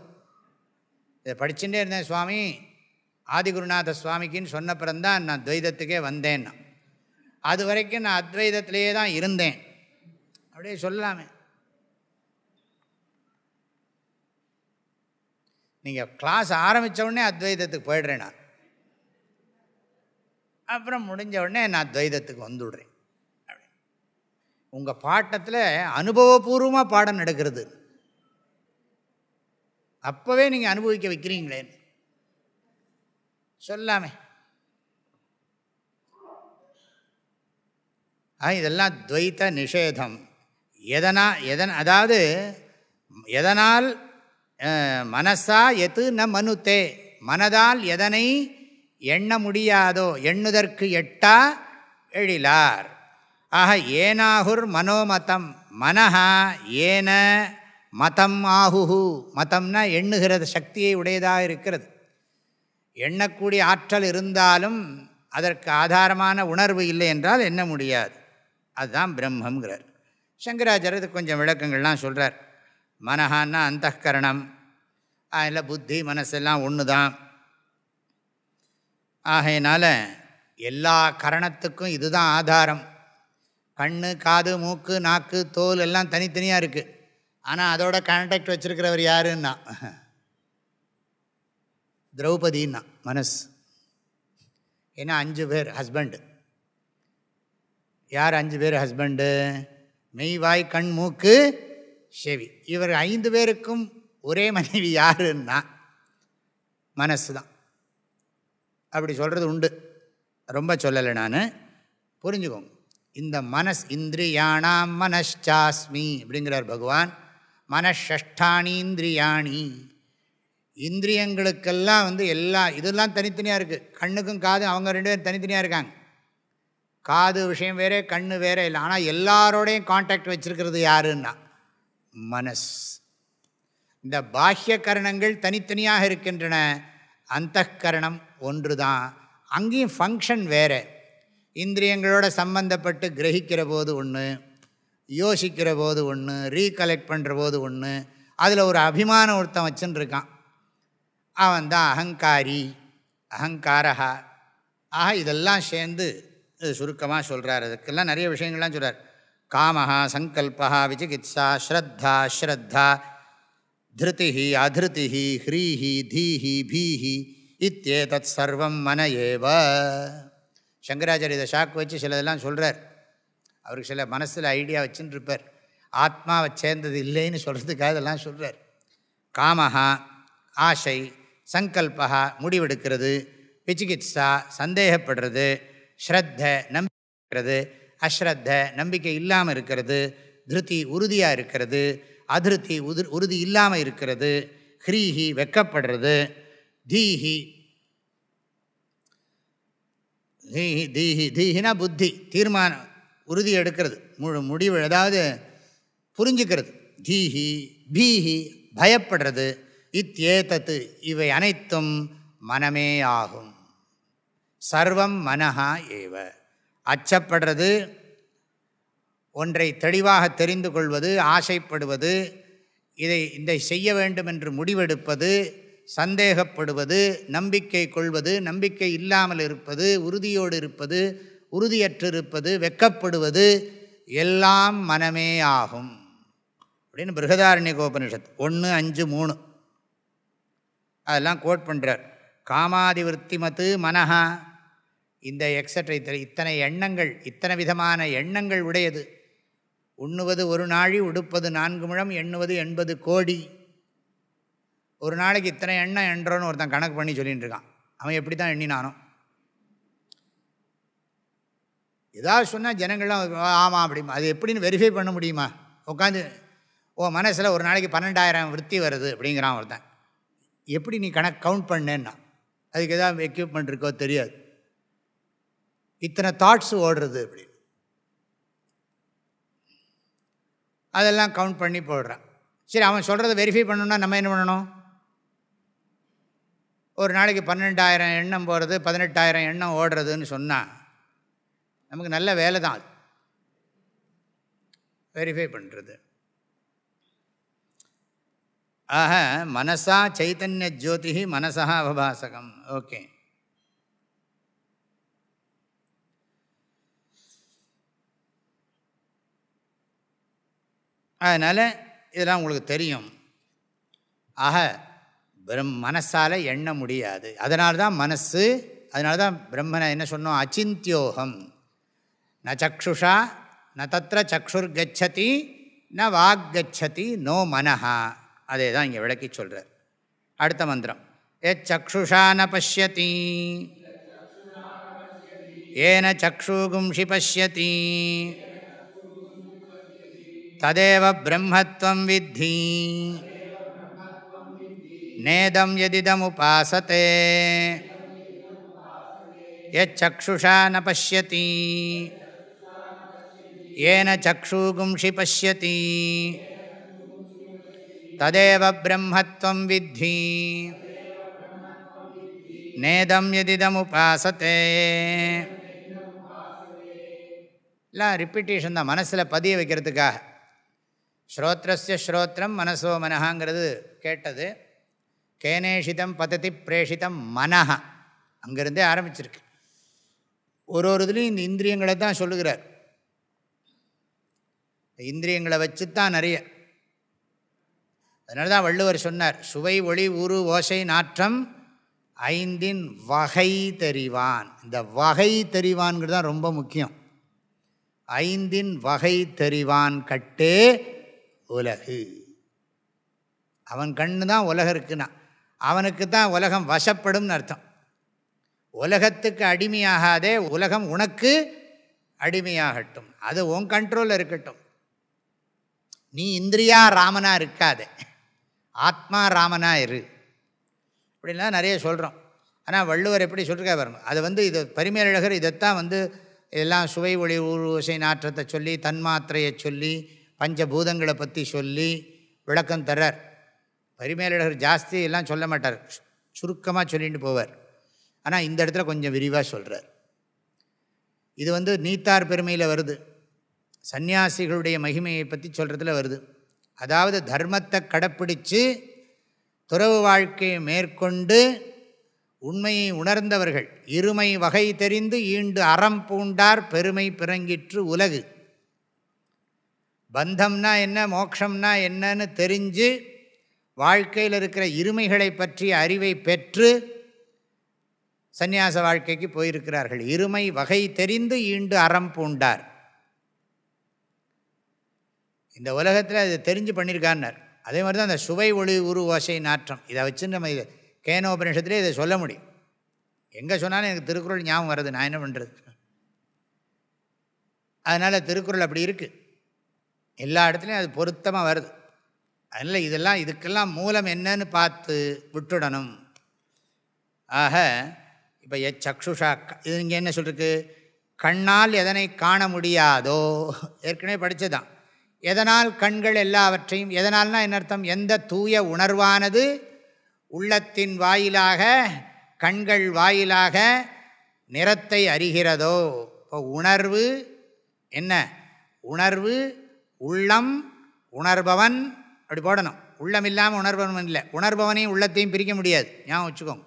இதை படிச்சுட்டே இருந்தேன் சுவாமி. ஆதிகுருநாத சுவாமிக்குன்னு சொன்னப்புறந்தான் நான் துவைதத்துக்கே வந்தேன்னா. அது வரைக்கும் நான் அத்வைதத்திலேயே தான் இருந்தேன். அப்படியே சொல்லலாமே. நீங்கள் கிளாஸ் ஆரம்பித்த உடனே அத்வைதத்துக்கு போயிடுறேன் நான். அப்புறம் முடிஞ்ச உடனே நான் துவைதத்துக்கு வந்துவிடுறேன் உங்கள் பாட்டத்தில் அனுபவபூர்வமாக பாடம் நடக்கிறது. அப்போவே நீங்கள் அனுபவிக்க வைக்கிறீங்களேன்னு சொல்லாமே இதெல்லாம் துவைத்த நிஷேதம். எதனா எதன் அதாவது எதனால் மனசா எது ந மனுத்தே? மனதால் எதனை எண்ண முடியாதோ? எண்ணுதற்கு எட்டா? எழிலார். ஆக ஏனாகுர் மனோமதம். மனஹா ஏன மதம் ஆகுஹு மதம்னா எண்ணுகிறது சக்தியை உடையதாக இருக்கிறது. எண்ணக்கூடிய ஆற்றல் இருந்தாலும் அதற்கு ஆதாரமான உணர்வு இல்லை என்றால் எண்ண முடியாது. அதுதான் பிரம்மங்கிறார் சங்கராச்சாரியத்துக்கு கொஞ்சம் விளக்கங்கள்லாம் சொல்கிறார் மனஹான்னா அந்த கரணம் அதில் புத்தி மனசெல்லாம் ஒன்று தான் ஆகையினால் எல்லா கரணத்துக்கும் இதுதான் ஆதாரம். கண் காது மூக்கு நாக்கு தோல் எல்லாம் தனித்தனியாக இருக்குது ஆனால் அதோட கான்டாக்ட் வச்சுருக்கிறவர் யாருன்னா? திரௌபதின்னா மனசு. ஏன்னா அஞ்சு பேர் ஹஸ்பண்டு யார் அஞ்சு பேர் ஹஸ்பண்டு மெய்வாய் கண் மூக்கு செவி. இவர் ஐந்து பேருக்கும் ஒரே மனைவி யாருன்னா மனசு தான் அப்படி சொல்கிறது உண்டு. ரொம்ப சொல்லலை நான். புரிஞ்சுக்கோங்க. இந்த மனஸ் இந்திரியானாம் மனஷாஸ்மி அப்படிங்கிறார் பகவான். மனஷ்டானி இந்திரியாணி இந்திரியங்களுக்கெல்லாம் வந்து எல்லா இதெல்லாம் தனித்தனியாக இருக்குது கண்ணுக்கும் காது அவங்க ரெண்டு பேரும் தனித்தனியாக இருக்காங்க. காது விஷயம் வேறே கண் வேறே இல்லை. ஆனால் எல்லாரோடையும் காண்டாக்ட் வச்சுருக்கிறது யாருன்னா? மனஸ் இந்த பாஹ்ய கரணங்கள் தனித்தனியாக இருக்கின்றன. அந்த கரணம் ஒன்று தான் அங்கேயும் ஃபங்க்ஷன் வேறு. இந்திரியங்களோட சம்பந்தப்பட்டு கிரகிக்கிற போது ஒன்று யோசிக்கிற போது ஒன்று ரீகலெக்ட் பண்ணுற போது ஒன்று அதில் ஒரு அபிமான ஒருத்தன் வச்சுன்னு இருக்கான் அவன் தான் அகங்காரி அகங்காரகா. ஆக இதெல்லாம் சேர்ந்து சுருக்கமாக சொல்கிறார் அதுக்கெல்லாம் நிறைய விஷயங்கள்லாம் சொல்கிறார் காமஹா சங்கல்பா விசிகித்சா ஸ்ரத்தா ஸ்ரத்தா திருதிஹி அதிருதி ஹ்ரீஹி தீஹி பீஹி இத்தேதத் சர்வம் மன ஏவ சங்கராச்சாரிய இதை ஷாக் வச்சு சிலதெல்லாம் சொல்கிறார் அவருக்கு சில மனசில் ஐடியா வச்சுன்னு இருப்பார் ஆத்மாவை சேர்ந்தது இல்லைன்னு சொல்கிறதுக்காக இதெல்லாம் சொல்கிறார் காமஹா ஆசை சங்கல்பா முடிவெடுக்கிறது விசிகித்சா சந்தேகப்படுறது ஸ்ரத்த நம்பிக்கிறது அஸ்ரத்த நம்பிக்கை இல்லாமல் இருக்கிறது திருத்தி உறுதியாக இருக்கிறது அதிருத்தி உதிர் உறுதி இல்லாமல் இருக்கிறது ஹ்ரீஹி வெக்கப்படுறது தீஹி தீஹி தீஹி தீஹினா புத்தி தீர்மானம் உறுதி எடுக்கிறது முழு முடிவு அதாவது புரிஞ்சுக்கிறது தீஹி பீஹி பயப்படுறது இத்தேதத்து இவை அனைத்தும் மனமே ஆகும். சர்வம் மனஹா ஏவ. அச்சப்படுறது ஒன்றை தெளிவாக தெரிந்து கொள்வது ஆசைப்படுவது இதை இதை செய்ய வேண்டும் என்று முடிவெடுப்பது சந்தேகப்படுவது நம்பிக்கை கொள்வது நம்பிக்கை இல்லாமல் இருப்பது உறுதியோடு இருப்பது உறுதியற்றிருப்பது வெக்கப்படுவது எல்லாம் மனமே ஆகும். அப்படின்னு பிருகதாரண்ய கோபனிஷத் ஒன்று அஞ்சு மூணு. அதெல்லாம் கோட் பண்ணுறார் காமாதி விற்த்திமத்து மனஹா. இந்த எக்ஸட்ரா இத்தனை இத்தனை எண்ணங்கள் இத்தனை விதமான எண்ணங்கள் உடையது. உண்ணுவது ஒரு நாழி உடுப்பது நான்கு முழம் எண்ணுவது எண்பது கோடி. ஒரு நாளைக்கு இத்தனை எண்ணம் என்றோன்னு ஒருத்தன் கணக்கு பண்ணி சொல்லிட்டு இருக்கான். அவன் எப்படி தான் எண்ணினானோ. ஏதாவது சொன்னால் ஜனங்கள்லாம் ஆமாம் அப்படிமா அது எப்படின்னு வெரிஃபை பண்ண முடியுமா? உட்காந்து ஓ மனசில் ஒரு நாளைக்கு பன்னெண்டாயிரம் விற்பி வருது அப்படிங்கிறான் ஒருத்தன். எப்படி நீ கணக்கு கவுண்ட் பண்ணேன்னா? அதுக்கு எதாவது எக்யூப்மெண்ட் இருக்கோ தெரியாது. இத்தனை தாட்ஸ் ஓடுறது அப்படி. அதெல்லாம் கவுண்ட் பண்ணி போடுறான். சரி அவன் சொல்கிறத வெரிஃபை பண்ணணும்னா நம்ம என்ன பண்ணணும்? ஒரு நாளைக்கு பன்னெண்டாயிரம் எண்ணம் போகிறது பதினெட்டாயிரம் எண்ணம் ஓடுறதுன்னு சொன்னால் நமக்கு நல்ல வேலை தான் அது. வெரிஃபை பண்ணுறது ஆக மனசா சைத்தன்ய ஜோதி மனசா அவபாசகம் ஓகே. அதனால் இதெல்லாம் உங்களுக்கு தெரியும். ஆக பிரம் மனசால் எண்ண முடியாது. அதனால தான் மனசு அதனால தான் பிரம்மனை என்ன சொன்னோம்? அச்சிந்தியோகம். ந சக்ஷுஷா ந தத்திர சக்ஷுர் கச்சதி ந வாக் கச்சதி நோ மனஹா. அதே தான் இங்கே விளக்கி சொல்கிறார் அடுத்த மந்திரம். எச் சக்ஷுஷா ந பசியதி ஏன சக்ஷுகும்ஷி பசியதி ததேவ பிரம்மத்வம் வித்தி. நேதம் எதிதமுபாசத்தே எச்சுஷா ந பசியதி ஏன சக்ஷுகும்ஷி பசியதி ததேவ பிரம்மத்வம் வித்தி நேதம் எதிதமுபாசத்தே எல்லாம் ரிப்பீட்டேஷன் தான் மனசில் பதிய வைக்கிறதுக்காக. ஸ்ரோத்ரஸ்ய ஸ்ரோத்திரம் மனசோ மனஹாங்கிறது கேட்டது. கேனேஷிதம் பததி பிரேஷிதம் மனஹ. அங்கேருந்தே ஆரம்பிச்சிருக்கு. ஒரு ஒரு இதுலேயும் இந்த இந்திரியங்களை தான் சொல்லுகிறார். இந்திரியங்களை வச்சு தான் நிறைய. அதனால தான் வள்ளுவர் சொன்னார் சுவை ஒளி உரு ஓசை நாற்றம் ஐந்தின் வகை தெரிவான். இந்த வகை தெரிவான்கிறது தான் ரொம்ப முக்கியம். ஐந்தின் வகை தெரிவான் கட்டே உலகு. அவன் கண்ணு தான் உலகம் இருக்குன்னா அவனுக்கு தான் உலகம் வசப்படும்னு அர்த்தம். உலகத்துக்கு அடிமையாகாதே உலகம் உனக்கு அடிமையாகட்டும். அது உன் கண்ட்ரோலில் இருக்கட்டும். நீ இந்திரியா ராமனாக இருக்காதே. ஆத்மா ராமனாக இரு அப்படின்லாம் நிறைய சொல்கிறோம் ஆனால் வள்ளுவர் எப்படி சொல்லிருக்கா வரணும் அது வந்து இது பரிமேலழகர் இதைத்தான் வந்து எல்லாம் சுவை ஒளி ஊர்வசை நாற்றத்தை சொல்லி தன்மாத்திரையை சொல்லி பஞ்சபூதங்களை பற்றி சொல்லி விளக்கம் தர்றார். பரிமேலழகர் ஜாஸ்தி எல்லாம் சொல்ல மாட்டார். சுருக்கமாக சொல்லிட்டு போவார். ஆனால் இந்த இடத்துல கொஞ்சம் விரிவாக சொல்கிறார் இது வந்து நீத்தார் பெருமையில் வருது. சந்நியாசிகளுடைய மகிமையை பற்றி சொல்கிறதுல வருது. அதாவது தர்மத்தை கடைப்பிடித்து துறவு வாழ்க்கையை மேற்கொண்டு உண்மையை உணர்ந்தவர்கள். இருமை வகை தெரிந்து ஈண்டு அறம் பூண்டார் பெருமை பிறங்கிற்று உலகு. பந்தம்னா என்ன மோக்ஷம்னா என்னன்னு தெரிஞ்சு வாழ்க்கையில் இருக்கிற இருமைகளை பற்றிய அறிவை பெற்று சந்நியாச வாழ்க்கைக்கு போயிருக்கிறார்கள். இருமை வகை தெரிந்து ஈண்டு அறம் பூண்டார். இந்த உலகத்தில் அதை தெரிஞ்சு பண்ணியிருக்கான்னார் அதே மாதிரி தான் அந்த சுவை ஒளி உரு ஓசை நாற்றம் இதை வச்சு நம்ம இதை கேனோபனிஷத்துலேயே இதை சொல்ல முடியும். எங்கே சொன்னாலும் எனக்கு திருக்குறள் ஞாபகம் வருது நான் என்ன பண்ணுறது அதனால் திருக்குறள் அப்படி இருக்குது எல்லா இடத்துலையும் அது பொருத்தமாக வருது. அதனால் இதெல்லாம் இதுக்கெல்லாம் மூலம் என்னன்னு பார்த்து விட்டுடணும். ஆக இப்போ எ சக்ஷுஷா இது இங்கே என்ன சொல்லிருக்கு கண்ணால் எதனை காண முடியாதோ? ஏற்கனவே படித்ததான் எதனால் கண்கள் எல்லாவற்றையும் எதனால்னா என்ன அர்த்தம்? எந்த தூய உணர்வானது உள்ளத்தின் வாயிலாக கண்கள் வாயிலாக நிறத்தை அறிகிறதோ? இப்போ உணர்வு என்ன? உணர்வு உள்ளம் உணர்பவன் அப்படி போடணும். உள்ளம் இல்லாமல் உணர்பவன் இல்லை. உணர்பவனையும் உள்ளத்தையும் பிரிக்க முடியாது. ஞாபகம் வச்சுக்கோங்க.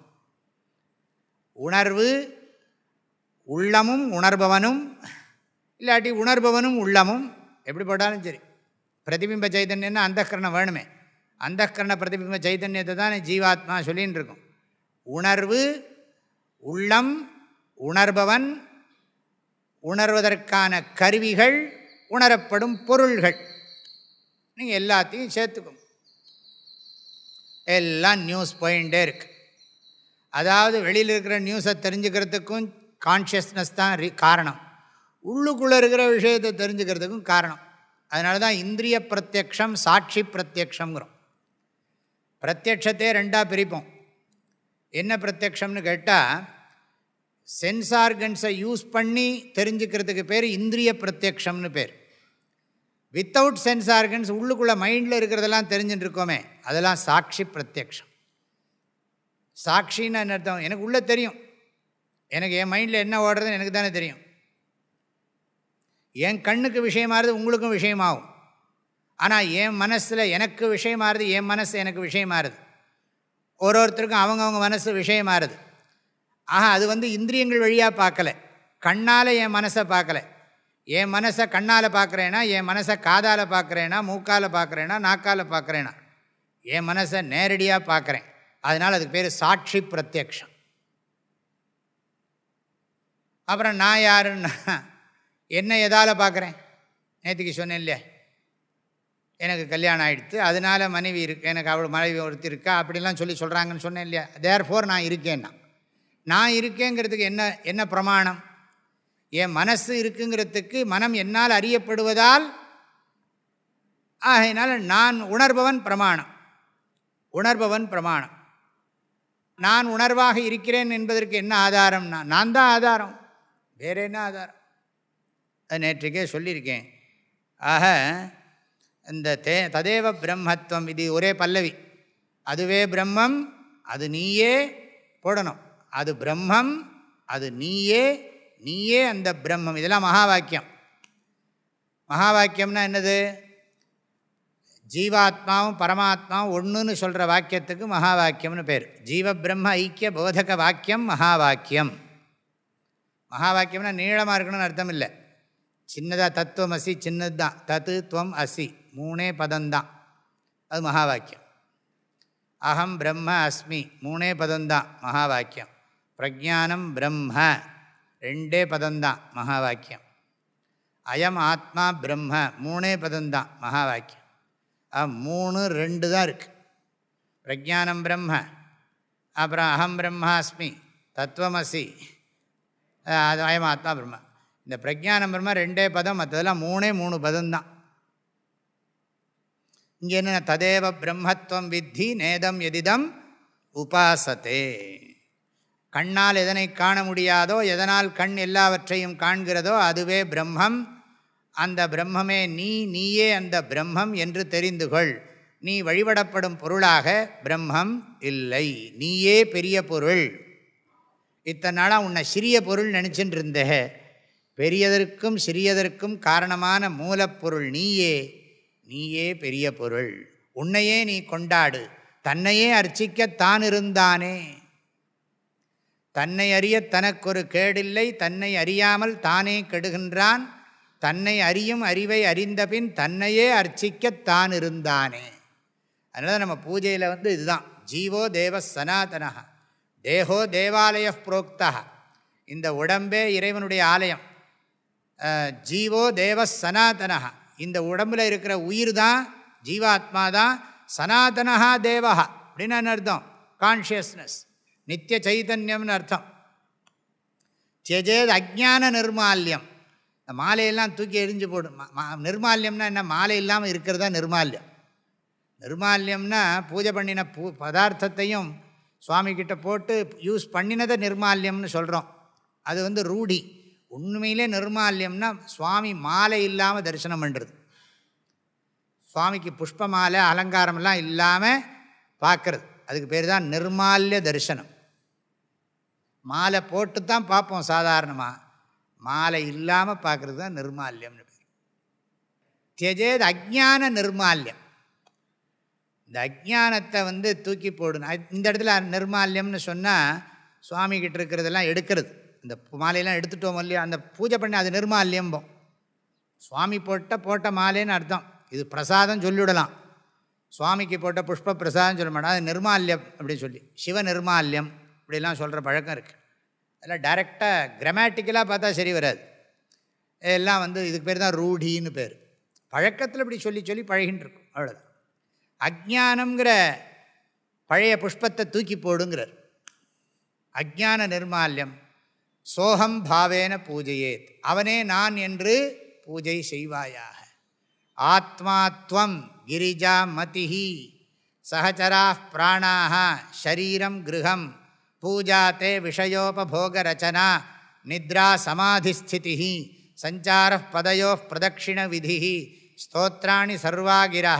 உணர்வு உள்ளமும் உணர்பவனும் இல்லாட்டி உணர்பவனும் உள்ளமும் எப்படி போட்டாலும் சரி. பிரதிபிம்ப சைதன்யம்னா அந்தக்கரணம் வேணுமே. அந்தக்கரண பிரதிபிம்ப சைதன்யத்தை தான் ஜீவாத்மா சொல்லின்னு இருக்கும் உணர்வு உள்ளம் உணர்பவன் உணர்வதற்கான கருவிகள் உணரப்படும் பொருள்கள். நீங்கள் எல்லாத்தையும் சேர்த்துக்கும். எல்லாம் நியூஸ் போயின்ண்டே இருக்கு. அதாவது வெளியில் இருக்கிற நியூஸை தெரிஞ்சுக்கிறதுக்கும் கான்ஷியஸ்னஸ் தான் காரணம். உள்ளுக்குள்ளே இருக்கிற விஷயத்தை தெரிஞ்சுக்கிறதுக்கும் காரணம். அதனால தான் இந்திரிய பிரத்யக்ஷம் சாட்சி பிரத்யக்ஷங்கிறோம் பிரத்யக்ஷத்தையே ரெண்டாக பிரிப்போம். என்ன பிரத்யக்ஷம்னு கேட்டால் சென்ஸ் ஆர்கன்ஸை யூஸ் பண்ணி தெரிஞ்சுக்கிறதுக்கு பேர் இந்திரிய பிரத்யக்ஷம்னு பேர். வித்தவுட் சென்ஸ் ஆர்கன்ஸ் உள்ளுக்குள்ளே மைண்டில் இருக்கிறதெல்லாம் தெரிஞ்சுட்டு இருக்கோமே அதெல்லாம் சாட்சி பிரத்யக்ஷம். சாட்சின்னு என்ன அர்த்தம்? எனக்கு உள்ளே தெரியும். எனக்கு என் மைண்டில் என்ன ஓடுறதுன்னு எனக்கு தானே தெரியும். என் கண்ணுக்கு விஷயமாகிறது உங்களுக்கும் விஷயமாகும். ஆனால் என் மனசில் எனக்கு விஷயமாகிறது என் மனசு எனக்கு விஷயமாகிறது ஒரு ஒருத்தருக்கும் அவங்கவுங்க மனசு விஷயமாகிறது ஆஹா அது வந்து இந்திரியங்கள் வழியாக பார்க்கல கண்ணால் என் மனசை பார்க்கல என் மனசை கண்ணால் பார்க்குறேன்னா என் மனசை காதால் பார்க்குறேன்னா மூக்கால் பார்க்குறேன்னா நாக்கால் பார்க்குறேன்னா என் மனசை நேரடியாக பார்க்குறேன் அதனால் அதுக்கு பேர் சாட்சி பிரத்யக்ஷம். அப்புறம் நான் யாருன்னா என்ன எதால் பார்க்குறேன் நேற்றுக்கு சொன்னேன் இல்லையா? எனக்கு கல்யாணம் ஆகிடுத்து அதனால் மனைவி இருக்கு எனக்கு அவள் மனைவி ஒருத்தி இருக்கா அப்படிலாம் சொல்லி சொல்கிறாங்கன்னு சொன்னேன் இல்லையா? தேர் ஃபோர் நான் இருக்கேன்னா. நான் இருக்கேங்கிறதுக்கு என்ன என்ன பிரமாணம்? என் மனசு இருக்குங்கிறதுக்கு மனம் என்னால் அறியப்படுவதால் ஆகையினால் நான் உணர்பவன் பிரமாணம். உணர்பவன் பிரமாணம். நான் உணர்வாக இருக்கிறேன் என்பதற்கு என்ன ஆதாரம்னா நான் தான் ஆதாரம். வேற என்ன ஆதாரம்? அது நேற்றுக்கே சொல்லியிருக்கேன். ஆக இந்த தே ததேவ பிரம்மத்துவம் இது ஒரே பல்லவி. அதுவே பிரம்மம் அது நீயே போடணும். அது பிரம்மம் அது நீயே நீயே அந்த பிரம்மம். இதெல்லாம் மகா வாக்கியம் மகா வாக்கியம்னா என்னது? ஜீவாத்மாவும் பரமாத்மாவும் ஒன்றுன்னு சொல்கிற வாக்கியத்துக்கு மகா வாக்கியம்னு பேர். ஜீவ பிரம்ம ஐக்கிய போதக வாக்கியம் மகா வாக்கியம் மகா வாக்கியம்னா நீளமாக இருக்கணும்னு அர்த்தம் இல்லை. சின்னதாக தத்துவம் அசி சின்னது தான் தத்து துவம் அசி. மூணே பதம்தான். அது மகா வாக்கியம் அகம் பிரம்ம அஸ்மி. மூணே பதம்தான் மகா வாக்கியம் பிரஜானம் பிரம்ம. ரெண்டே பதம்தான் மகா வாக்கியம் அயம் ஆத்மா பிரம்ம. மூணே பதம்தான் மகா வாக்கியம் மூணு ரெண்டு தான் இருக்குது பிரஜானம் பிரம்ம. அப்புறம் அகம் பிரம்மாஸ்மி தத்துவமசி அது அயம் ஆத்மா பிரம்ம. இந்த பிரஜான பிரம்ம ரெண்டே பதம் மற்றதெல்லாம் மூணே மூணு பதம்தான். இங்கே என்ன ததேவ பிரம்மத்துவம் வித்தி நேதம் எதிதம் உபாசத்தே. கண்ணால் எதனை காண முடியாதோ எதனால் கண் எல்லாவற்றையும் காண்கிறதோ அதுவே பிரம்மம். அந்த பிரம்மமே நீ நீயே அந்த பிரம்மம் என்று தெரிந்து கொள். நீ வழிபடப்படும் பொருளாக பிரம்மம் இல்லை. நீயே பெரிய பொருள். இத்தனை நாளாக உன்னை சிறிய பொருள் நினச்சின்னு இருந்த பெரியதற்கும் சிறியதற்கும் காரணமான மூலப்பொருள் நீயே நீயே பெரிய பொருள். உன்னையே நீ கொண்டாடு தன்னையே அர்ச்சிக்கத்தான் இருந்தானே தன்னை அறிய தனக்கொரு கேடில்லை தன்னை அறியாமல் தானே கெடுகின்றான். தன்னை அறியும் அறிவை அறிந்தபின் தன்னையே அர்ச்சிக்கத்தான் இருந்தானே அதனால் நம்ம பூஜையில் வந்து இதுதான். ஜீவோ தேவ சனாதனா தேகோ தேவாலய புரோக்தா இந்த உடம்பே இறைவனுடைய ஆலயம். ஜீவோ தேவ சனாதனா இந்த உடம்பில் இருக்கிற உயிர் தான் ஜீவாத்மா தான் சனாதனா தேவா அப்படின்னு அர்த்தம்? கான்ஷியஸ்னஸ் நித்திய சைதன்யம்னு அர்த்தம். தியஜேத் அஜான நிர்மால்யம். இந்த மாலையெல்லாம் தூக்கி எரிஞ்சு போடும். நிர்மால்யம்னா என்ன? மாலை இல்லாமல் இருக்கிறது தான் நிர்மால்யம்? நிர்மால்யம்னா பூஜை பண்ணின பூ பதார்த்தத்தையும் சுவாமிக்கிட்ட போட்டு யூஸ் பண்ணினதை நிர்மால்யம்னு சொல்கிறோம் அது வந்து ரூடி. உண்மையிலே நிர்மால்யம்னா சுவாமி மாலை இல்லாமல் தரிசனம் பண்ணுறது சுவாமிக்கு புஷ்ப மாலை அலங்காரமெல்லாம் இல்லாமல் பார்க்குறது அதுக்கு பேர் தான் நிர்மால்ய தரிசனம். மாலை போட்டு தான் பார்ப்போம் சாதாரணமாக மாலை இல்லாமல் பார்க்குறது தான் நிர்மால்யம்னு பேர். தியஜேது அஜான நிர்மால்யம். இந்த அஜானத்தை வந்து தூக்கி போடணும் இந்த இடத்துல நிர்மால்யம்னு சொன்னால் சுவாமிகிட்ட இருக்கிறதெல்லாம் எடுக்கிறது. இந்த மாலையெல்லாம் எடுத்துட்டோம் இல்லையா அந்த பூஜை பண்ணி அது நிர்மால்யம்போம் சுவாமி போட்ட போட்ட மாலைன்னு அர்த்தம். இது பிரசாதம் சொல்லிவிடலாம். சுவாமிக்கு போட்ட புஷ்ப பிரசாதம் சொல்ல மாட்டோம். அது நிர்மால்யம் அப்படின்னு சொல்லி. சிவ நிர்மால்யம் இப்படிலாம் சொல்கிற பழக்கம் இருக்குது அதில் டைரெக்டாக கிரமேட்டிக்கலாக பார்த்தா சரி வராது. எல்லாம் வந்து இதுக்கு பேர் தான் ரூடின்னு பேர். பழக்கத்தில் இப்படி சொல்லி சொல்லி பழகின்னு இருக்கும். அவ்வளோதான் அஜானங்கிற பழைய புஷ்பத்தை தூக்கி போடுங்கிறார். அஜான நிர்மால்யம் சோகம் பாவேன பூஜையேத். அவனே நான் என்று பூஜை செய்வாயாக. ஆத்மாத்வம் கிரிஜா மதிஹி. சகச்சரா பிராணாக ஷரீரம் கிரகம் பூஜா தே விஷயோபோகரச்சனா நித்ரா சமாதிஸ்திதி சஞ்சார பதையோ பிரதட்சிண விதி ஸ்தோத்ராணி சர்வாகிரா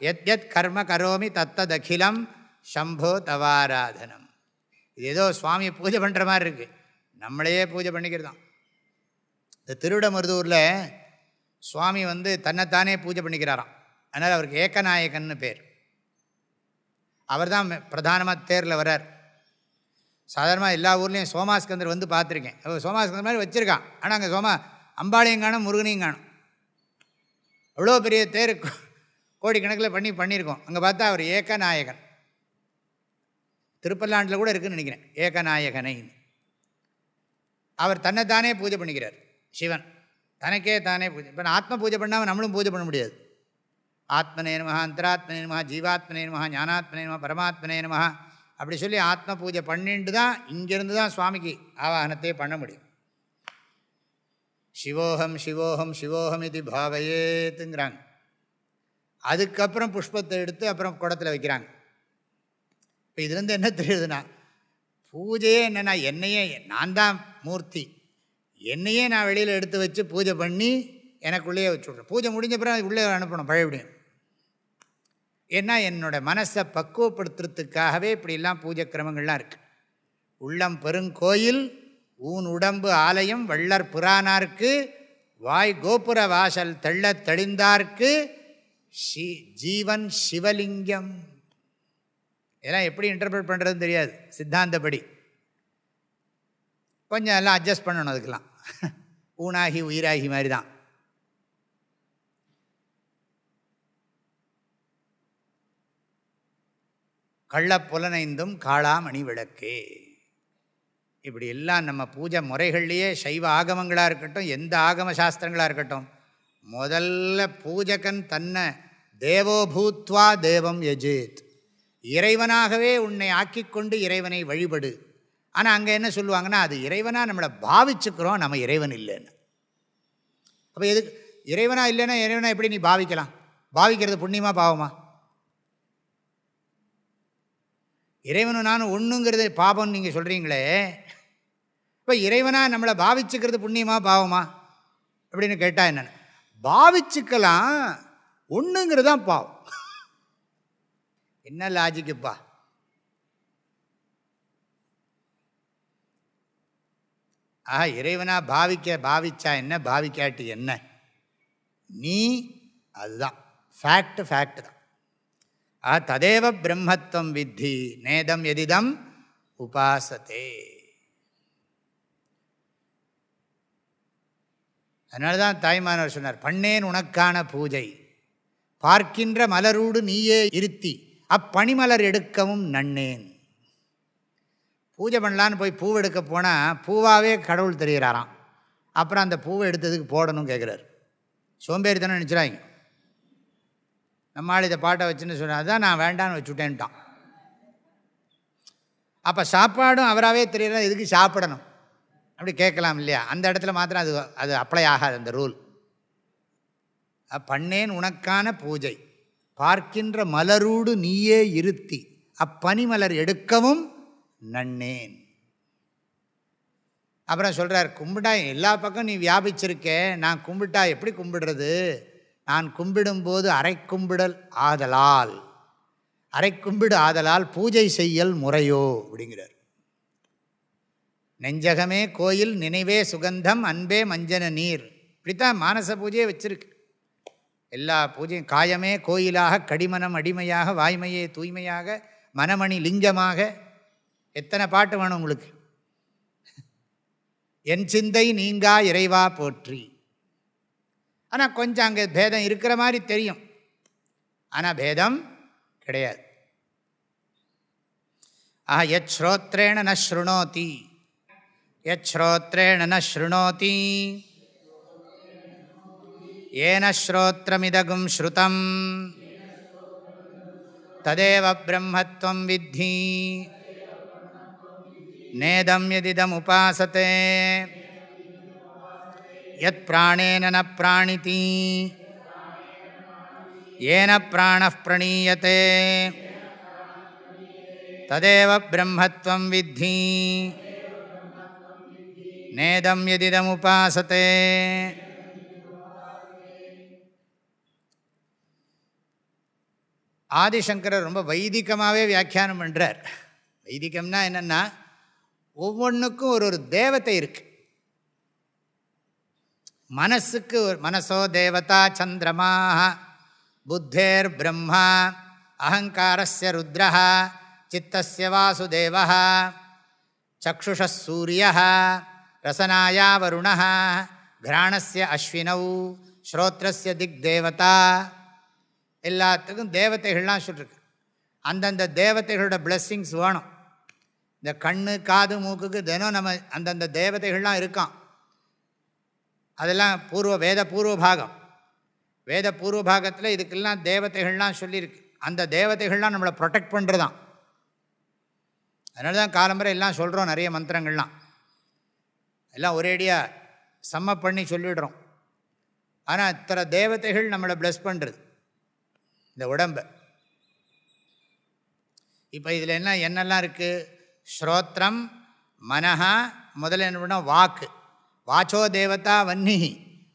எத்யத் கர்ம கரோமி தத்ததகிலம். சம்போ தவாராதனம். இது ஏதோ சுவாமியை பூஜை பண்ணுற மாதிரி இருக்குது நம்மளையே பூஜை பண்ணிக்கிறது தான் இந்த திருவிடமருதூரில் சுவாமி வந்து தன்னைத்தானே பூஜை பண்ணிக்கிறாராம். அதனால் அவருக்கு ஏக்கநாயகன்னு பேர். அவர் தான் பிரதானமாக தேரில் வரார் சாதாரணமாக எல்லா ஊர்லேயும் சோமாஸ்கந்தர் வந்து பார்த்துருக்கேன். சோமாஸ்கந்தர் மாதிரி வச்சுருக்கான். ஆனால் அங்கே சோமா அம்பாளையும் காணும் முருகனையும் காணும். அவ்வளோ பெரிய தேர் கோடிக்கணக்கில் பண்ணி பண்ணியிருக்கோம். அங்கே பார்த்தா அவர் ஏகநாயகன். திருப்பல்லாண்டில் கூட இருக்குதுன்னு நினைக்கிறேன். ஏகநாயகனை அவர் தன்னைத்தானே பூஜை பண்ணிக்கிறார் சிவன். தனக்கே தானே பூஜை இப்போ ஆத்ம பூஜை பண்ணாமல் நம்மளும் பூஜை பண்ண முடியாது. ஆத்மனே நமஹா அந்தராத்மனே நமஹா ஜீவாத்மனே நமஹா ஞானாத்மனே நமஹா பரமாத்மனே நமஹா அப்படி சொல்லி ஆத்ம பூஜை பண்ணிட்டு தான் இங்கேருந்து தான் சுவாமிக்கு ஆவாகனத்தை பண்ண முடியும். சிவோகம் சிவோகம் சிவோகம் இது பாவையேத்துங்கிறாங்க. அதுக்கப்புறம் புஷ்பத்தை எடுத்து அப்புறம் குடத்தில் வைக்கிறாங்க. இப்போ இதுலேருந்து என்ன தெரியுதுன்னா பூஜையே என்னென்னா என்னையே நான் தான் மூர்த்தி. என்னையே நான் வெளியில் எடுத்து வச்சு பூஜை பண்ணி எனக்குள்ளேயே வச்சுட்றேன். பூஜை முடிஞ்ச பிறகு உள்ளே அனுப்பணும் பழையபடியும் ஏன்னா என்னோடய மனசை பக்குவப்படுத்துறதுக்காகவே இப்படிலாம் பூஜை கிரமங்கள்லாம் இருக்குது உள்ளம் பெருங்கோயில் ஊன் உடம்பு ஆலயம் வள்ளர் புராணார்க்கு வாய் கோபுர வாசல் தெள்ள தெளிந்தார்க்கு ஷி ஜீவன் சிவலிங்கம். இதெல்லாம் எப்படி இன்டர்பிரட் பண்ணுறதுன்னு தெரியாது. சித்தாந்தப்படி. கொஞ்சம் எல்லாம் அட்ஜஸ்ட் பண்ணணும் அதுக்கெல்லாம். <laughs> ஊனாகி உயிராகி மாதிரி தான் கள்ளப்புலனைந்தும் காளாமணி விளக்கே. இப்படி எல்லாம் நம்ம பூஜை முறைகள்லேயே சைவ ஆகமங்களாக இருக்கட்டும் எந்த ஆகம சாஸ்திரங்களாக இருக்கட்டும் முதல்ல பூஜகன் தன்னை தேவோபூத்வா தேவம் எஜேத் இறைவனாகவே உன்னை ஆக்கிக்கொண்டு இறைவனை வழிபடு. ஆனால் அங்கே என்ன சொல்லுவாங்கன்னா அது இறைவனாக நம்மளை பாவிச்சுக்கிறோம் நம்ம இறைவன் இல்லைன்னு. அப்போ எதுக்கு? இறைவனாக இல்லைன்னா இறைவனை எப்படி நீ பாவிக்கலாம்? பாவிக்கிறது புண்ணியமாக பாவமா? இறைவனு நானும் ஒன்றுங்கிறது பாவம்னு நீங்கள் சொல்கிறீங்களே இப்போ இறைவனாக நம்மளை பாவிச்சுக்கிறது புண்ணியமாக பாவமா? அப்படின்னு கேட்டால் என்னென்னு? பாவிச்சுக்கலாம் ஒன்றுங்கிறது தான் பாவம். என்ன லாஜிக்குப்பா ஆஹா இறைவனாக பாவிக்க பாவிச்சா என்ன? பாவிக்காட்டி என்ன? நீ அதுதான். ஃபேக்ட் ஃபேக்ட் தான். ஆ ததேவ பிரம்மத்துவம் வித்தி நேதம் எதிதம் உபாசத்தே அதனால தான் தாய்மானவர் சொன்னார் பண்ணேன் உனக்கான பூஜை. பார்க்கின்ற மலரூடு நீயே இருத்தி அப்பணிமலர் எடுக்கவும் நன்னேன். பூஜை பண்ணலான்னு போய் பூவை எடுக்க போனால் பூவாகவே கடவுள் தெரிகிறாராம் அப்புறம் அந்த பூவை எடுத்ததுக்கு போடணும் கேட்குறாரு சோம்பேறித்தனம் நினச்சிடாங்க நம்மால் இதை பாட்டை வச்சுன்னு சொன்னால் அதான் நான் வேண்டான்னு வச்சுட்டேன்ட்டான். அப்போ சாப்பாடும் அவராகவே தெரியல எதுக்கு சாப்பிடணும்? அப்படி கேட்கலாம் இல்லையா? அந்த இடத்துல மாத்திரம் அது அது அப்ளை ஆகாது அந்த ரூல் பண்ணேன் உனக்கான பூஜை. பார்க்கின்ற மலரூடு நீயே இருத்தி. அப்பனிமலர் எடுக்கவும் நன்னேன். அப்புறம் சொல்கிறார் கும்பிட்டா எல்லா பக்கம் நீ வியாபிச்சிருக்கே நான் கும்பிட்டா எப்படி கும்பிடுறது? நான் கும்பிடும்போது அரை கும்பிடல் ஆதலால் அரை கும்பிடு ஆதலால் பூஜை செய்யல் முறையோ அப்படிங்கிறார். நெஞ்சகமே கோயில் நினைவே சுகந்தம் அன்பே மஞ்சன நீர். இப்படித்தான் மானச பூஜையை வச்சிருக்கு. எல்லா பூஜையும் காயமே கோயிலாக கடிமனம் அடிமையாக வாய்மையே தூய்மையாக மனமணி லிங்கமாக எத்தனை பாட்டு வேணும் உங்களுக்கு? என் சிந்தை நீங்கா இறைவா போற்றி. ஆனால் கொஞ்சம் அங்கே பேதம் இருக்கிற மாதிரி தெரியும். ஆனால் பேதம் கிடையாது. ஆஹா யத் ஸ்ரோத்ரேண ந ஸ்ருணோதி. யத் ஸ்ரோத்ரேண ந ஸ்ருணோதி. ஏன ஸ்ரோத்திரமிதகும் ஸ்ருதம். ததேவ பிரம்மத்வம் வித்தி. நேதம் யதிதமுபாசத்தே யத் பிராணேன ந பிராணிதி ஏன பிராண பிரணீயத்தே ததேவ பிரம்மத்வம் வித்தி நேதம் யதிதமுபாசத்தே ஆதிசங்கரர் ரொம்ப வைதிகமாகவே வியாக்கியானம் பண்ணுறார் வைதிகம்னா என்னென்னா ஒவ்வொன்றுக்கும் ஒரு ஒரு தேவத்தை இருக்கு. மனசுக்கு மனசோ தேவதா சந்திரமாக புத்தேர் பிரம்மா அகங்காரஸ்ய ருத்ரா சித்தஸ்ய வாசுதேவ சக்ஷுஷூரிய ரசனாயா வருண கிராணஸ்ய அஸ்வினௌ ஸ்ரோத்ரஸ்ய திக் தேவதா எல்லாத்துக்கும் தேவதைகள்லாம் சொல்லிருக்கு. அந்தந்த தேவதைகளோட பிளஸ்ஸிங்ஸ் வேணும். இந்த கண்ணு காது மூக்குக்கு தினம் நம்ம அந்தந்த தேவதைகள்லாம் இருக்கான். அதெல்லாம் பூர்வ வேத பூர்வ பாகம் வேத பூர்வ பாகத்தில் இதுக்கெல்லாம் தேவதைகள்லாம் சொல்லியிருக்கு. அந்த தேவதைகள்லாம் நம்மளை ப்ரொடெக்ட் பண்ணுறதான் அதனால தான் காலம்பரை எல்லாம் சொல்கிறோம் நிறைய மந்திரங்கள்லாம். எல்லாம் ஒரேடியாக செம்ம பண்ணி சொல்லிடுறோம். ஆனால் இத்தனை தேவதைகள் நம்மளை ப்ளஸ் பண்ணுறது இந்த உடம்பை. இப்போ இதில் என்ன என்னெல்லாம் இருக்குது ஸ்ரோத்திரம் மனஹா முதல்ல என்ன வாக்கு வாச்சோ தேவதா வன்னிஹி.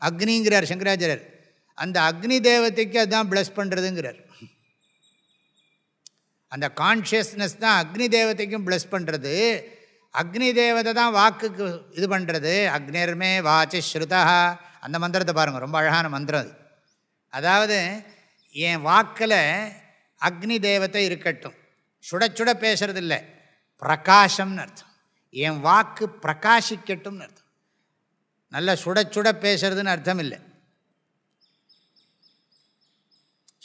அக்னிங்கிறார் சங்கராச்சாரியர். அந்த அக்னி தேவதைக்கு அதுதான் ப்ளஸ் பண்ணுறதுங்கிறார் அந்த கான்ஷியஸ்னஸ் தான் அக்னி தேவதைக்கும் ப்ளஸ் பண்ணுறது அக்னி தேவதை தான் வாக்குக்கு இது பண்ணுறது அக்னிர்மே வாச்சி ஸ்ருதா அந்த மந்திரத்தை பாருங்கள் ரொம்ப அழகான மந்திரம் அது. அதாவது என் வாக்கில் அக்னி தேவத்தை இருக்கட்டும். சுட சுட பேசுறதில்லை. பிரகாசம்னு பிரகாஷம்னு அர்த்தம். என் வாக்கு பிரகாசிக்கட்டும்னு அர்த்தம். நல்லா சுட சுட பேசுறதுன்னு அர்த்தம் இல்லை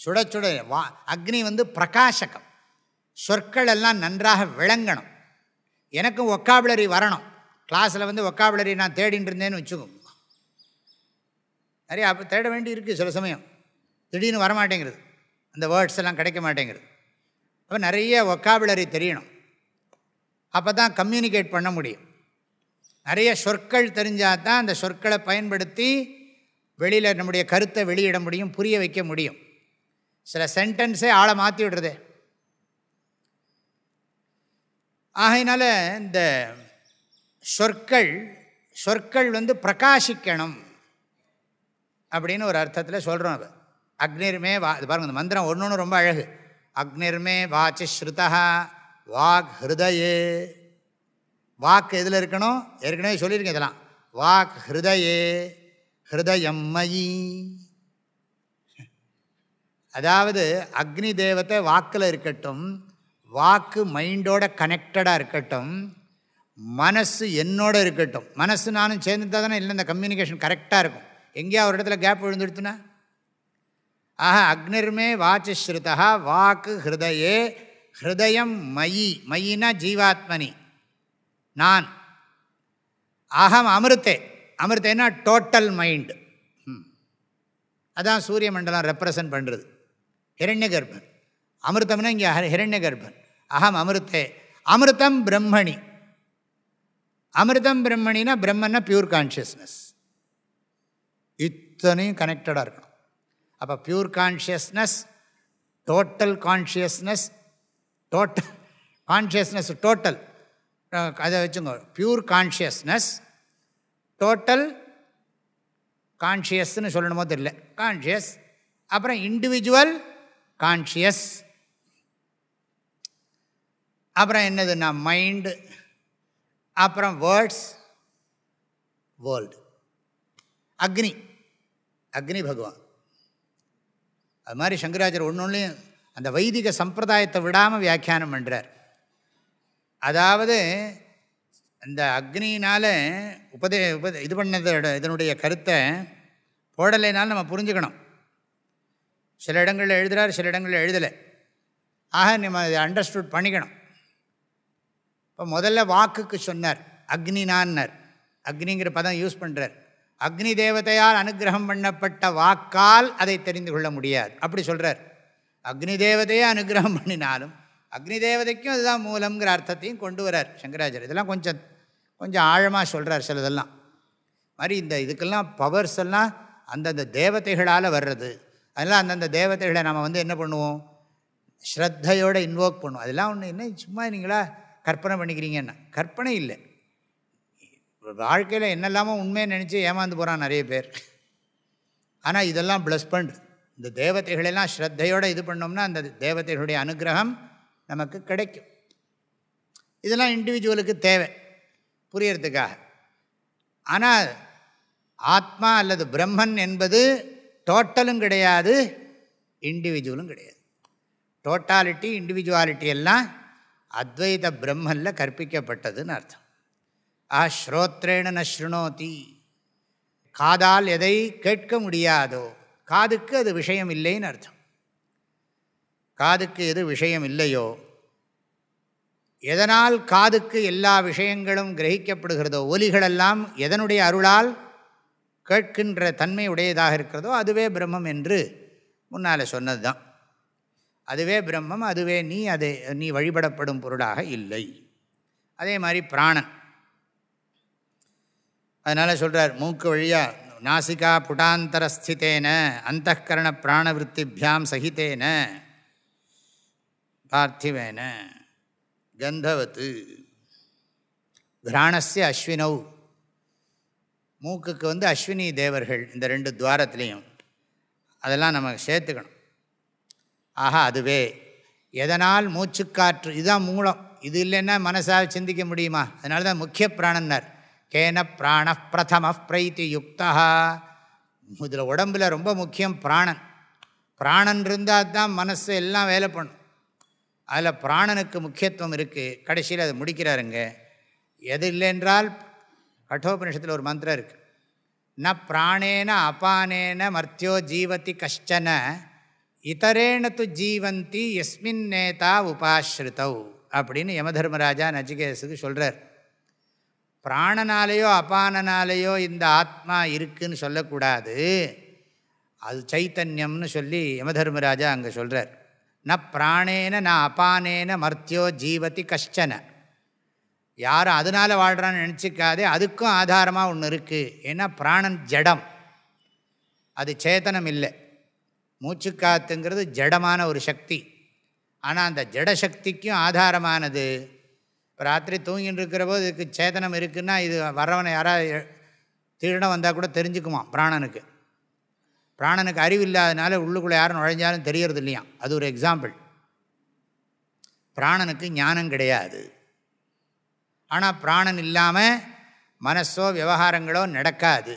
சுட சுட வா அக்னி வந்து பிரகாசகம். சொற்கள் எல்லாம் நன்றாக விளங்கணும். எனக்கும் ஒக்காபுலரி வரணும். கிளாஸில் வந்து ஒக்காபுலரி நான் தேடின்னு இருந்தேன்னு வச்சுக்கோங்க நிறைய அப்போ தேட வேண்டி இருக்குது சில சமயம். திடீர்னு வரமாட்டேங்கிறது. அந்த வேர்ட்ஸ் எல்லாம் கிடைக்க மாட்டேங்கிறது. அப்போ நிறைய ஒக்காபுலரி தெரியணும். அப்போ தான் கம்யூனிகேட் பண்ண முடியும். நிறைய சொற்கள் தெரிஞ்சால் தான் அந்த சொற்களை பயன்படுத்தி வெளியில் நம்முடைய கருத்தை வெளியிட முடியும் புரிய வைக்க முடியும். சில சென்டென்ஸே ஆளை மாற்றி விடுறது. ஆகையினால இந்த சொற்கள் சொற்கள் வந்து பிரகாசிக்கணும் அப்படின்னு ஒரு அர்த்தத்தில் சொல்கிறோம் அது. அக்னிர்மே வா இது பாருங்கள் இந்த மந்திரம் ஒன்று ஒன்று ரொம்ப அழகு. அக்னிர்மே வாச்சி ஸ்ருதா வாக் ஹிருதயே. வாக்கு எதில் இருக்கணும்? ஏற்கனவே சொல்லியிருக்கேன் இதெல்லாம். வாக் ஹிருதயே. ஹிருதயம் மயி. அதாவது அக்னி தேவத்தை வாக்கில் இருக்கட்டும் வாக்கு மைண்டோட கனெக்டடாக இருக்கட்டும் மனசு என்னோட இருக்கட்டும். மனசு நானும் சேர்ந்துட்டா தானே இல்லை இந்த கம்யூனிகேஷன் கரெக்டாக இருக்கும். எங்கேயா ஒரு இடத்துல கேப் விழுந்துடுத்துனா ஆஹா அக்னிர்மே வாச்சிஸ்ருதா வாக்கு ஹிருதயே. ஹிருதயம் மயி மயினா ஜீவாத்மனி. நான். அகம் அமிர்தே. அமிர்தேனா டோட்டல் மைண்டு அதான் சூரிய மண்டலம் ரெப்ரசன்ட் பண்ணுறது ஹிரண்ய கர்ப்பன். அமிர்தம்னா இங்கே ஹிரண்ய கர்ப்பன். அகம் அமிர்தே. அமிர்தம் பிரம்மணி. அமிர்தம் பிரம்மணினா பிரம்மன்னா பியூர் கான்ஷியஸ்னஸ் இத்தனையும் கனெக்டடாக இருக்கணும். அப்போ pure consciousness total consciousness total consciousness total அதை வச்சுங்க. பியூர் கான்ஷியஸ்னஸ் டோட்டல் கான்ஷியஸ்ன்னு சொல்லணுமோ தெரியல. கான்ஷியஸ் அப்புறம் இண்டிவிஜுவல் கான்ஷியஸ் அப்புறம் என்னதுன்னா மைண்டு அப்புறம் வேர்ட்ஸ் வேர்ல்டு அக்னி. அக்னி பகவான். அது மாதிரி சங்கராச்சர் ஒன்று ஒன்றுலையும் அந்த வைதிக சம்பிரதாயத்தை விடாமல் வியாக்கியானம் பண்ணுறார் அதாவது அந்த அக்னினால் உபதே உபதே இது பண்ணதோட இதனுடைய கருத்தை போடலைனாலும் நம்ம புரிஞ்சுக்கணும். சில இடங்களில் எழுதுகிறார் சில இடங்களில் எழுதலை. ஆக நம்ம அதை அண்டர்ஸ்டுட் பண்ணிக்கணும். இப்போ முதல்ல வாக்குக்கு சொன்னார் அக்னினான்னர். அக்னிங்கிற பதம் யூஸ் பண்ணுறார் அக்னி தேவதையால் அனுகிரகம் பண்ணப்பட்ட வாக்கால் அதை தெரிந்து கொள்ள முடியாது. அப்படி சொல்கிறார் அக்னி தேவதையே அனுகிரகம் பண்ணினாலும் அக்னி தேவதைக்கும் அதுதான் மூலம்ங்கிற அர்த்தத்தையும் கொண்டு வரார் சங்கராச்சாரியர். இதெல்லாம் கொஞ்சம் கொஞ்சம் ஆழமாக சொல்கிறார் சிலதெல்லாம். மாதிரி இந்த இதுக்கெல்லாம் பவர்ஸ் எல்லாம் அந்தந்த தேவதைகளால் வர்றது. அதெல்லாம் அந்தந்த தேவதைகளை நம்ம வந்து என்ன பண்ணுவோம்? ஸ்ரத்தையோடு இன்வோக் பண்ணுவோம். அதெல்லாம் ஒன்று என்ன சும்மா நீங்களா கற்பனை பண்ணிக்கிறீங்கன்னா. கற்பனை இல்லை. வாழ்க்கையில் என்னெல்லாமோ உண்மையை நினச்சி ஏமாந்து போகிறான் நிறைய பேர். ஆனால் இதெல்லாம் ப்ளஸ் பண்ணு இந்த தேவதைகளெல்லாம் ஸ்ரத்தையோடு இது பண்ணோம்னா அந்த தேவதைகளுடைய அனுகிரகம் நமக்கு கிடைக்கும். இதெல்லாம் இண்டிவிஜுவலுக்கு தேவை புரியறதுக்காக. ஆனால் ஆத்மா அல்லது பிரம்மன் என்பது டோட்டலும் கிடையாது இண்டிவிஜுவலும் கிடையாது. டோட்டாலிட்டி இண்டிவிஜுவாலிட்டி எல்லாம் அத்வைத பிரம்மனில் கற்பிக்கப்பட்டதுன்னு அர்த்தம். ஆ ஸ்ரோத்ரேண ந ஸ்ருணோதி. காதால் எதை கேட்க முடியாதோ காதுக்கு அது விஷயம் இல்லைன்னு அர்த்தம். காதுக்கு எது விஷயம் இல்லையோ எதனால் காதுக்கு எல்லா விஷயங்களும் கிரகிக்கப்படுகிறதோ ஒலிகளெல்லாம் எதனுடைய அருளால் கேட்கின்ற தன்மை உடையதாக இருக்கிறதோ அதுவே பிரம்மம் என்று முன்னால் சொன்னது தான் அதுவே பிரம்மம் அதுவே நீ அதை நீ வழிபடப்படும் பொருளாக இல்லை. அதே மாதிரி பிராணன். அதனால் சொல்கிறார் மூக்கு வழியாக நாசிகா புட்டாந்தரஸ்தித்தேன அந்தகரண பிராணவருத்திபியாம் சகித்தேன பார்த்திவேன கந்தவத்து கிராணஸ்ய அஸ்வினௌ மூக்குக்கு வந்து அஸ்வினி தேவர்கள் இந்த ரெண்டு துவாரத்துலேயும். அதெல்லாம் நம்ம சேர்த்துக்கணும். ஆஹா அதுவே. எதனால் மூச்சுக்காற்று? இதுதான் மூலம். இது இல்லைன்னா மனசாக சிந்திக்க முடியுமா? அதனால தான் முக்கிய பிராணன்னார். கேன பிராண பிரதம பிரைத்தி யுக்தா இதில் உடம்பில் ரொம்ப முக்கியம் பிராணன். பிராணன் இருந்தால் தான் மனசு எல்லாம் வேலை பண்ணும். அதில் பிராணனுக்கு முக்கியத்துவம் இருக்குது கடைசியில் அதை முடிக்கிறாருங்க. எது இல்லைன்றால் கட்டோபனிஷத்தில் ஒரு மந்திரம் இருக்குது ந பிராணேன அபானேன மர்த்தியோ ஜீவதி கஷ்டன. இதரேன து ஜீவந்தி எஸ்மின் நேதா உபாஸ்ருதவ் அப்படின்னு யமதர்மராஜா நச்சிகேசுக்கு சொல்கிறார் பிராணனாலேயோ அபானனாலேயோ இந்த ஆத்மா இருக்குன்னு சொல்லக்கூடாது. அது சைத்தன்யம்னு சொல்லி யமதர்மராஜா அங்கே சொல்கிறார் ந பிராணேன ந அபானேன மர்த்தியோ ஜீவதி கஷ்டன. யாரும் அதனால் வாழ்கிறான்னு நினச்சிக்காதே அதுக்கும் ஆதாரமாக ஒன்று இருக்குது ஏன்னா பிராணன் ஜடம். அது சேத்தனம் இல்லை. மூச்சுக்காத்துங்கிறது ஜடமான ஒரு சக்தி. ஆனால் அந்த ஜடசக்திக்கும் ஆதாரமானது இப்போ ராத்திரி தூங்கின்னு இருக்கிற போது இதுக்கு சேதனம் இருக்குன்னா இது வரவனை யாராவது திருடம் வந்தால் கூட தெரிஞ்சுக்குமா பிராணனுக்கு. பிராணனுக்கு அறிவு இல்லாதனால உள்ளுக்குள்ளே யாரும் நுழைஞ்சாலும் தெரியறது இல்லையா? அது ஒரு எக்ஸாம்பிள் பிராணனுக்கு ஞானம் கிடையாது. ஆனால் பிராணன் இல்லாமல் மனசோ விவகாரங்களோ நடக்காது.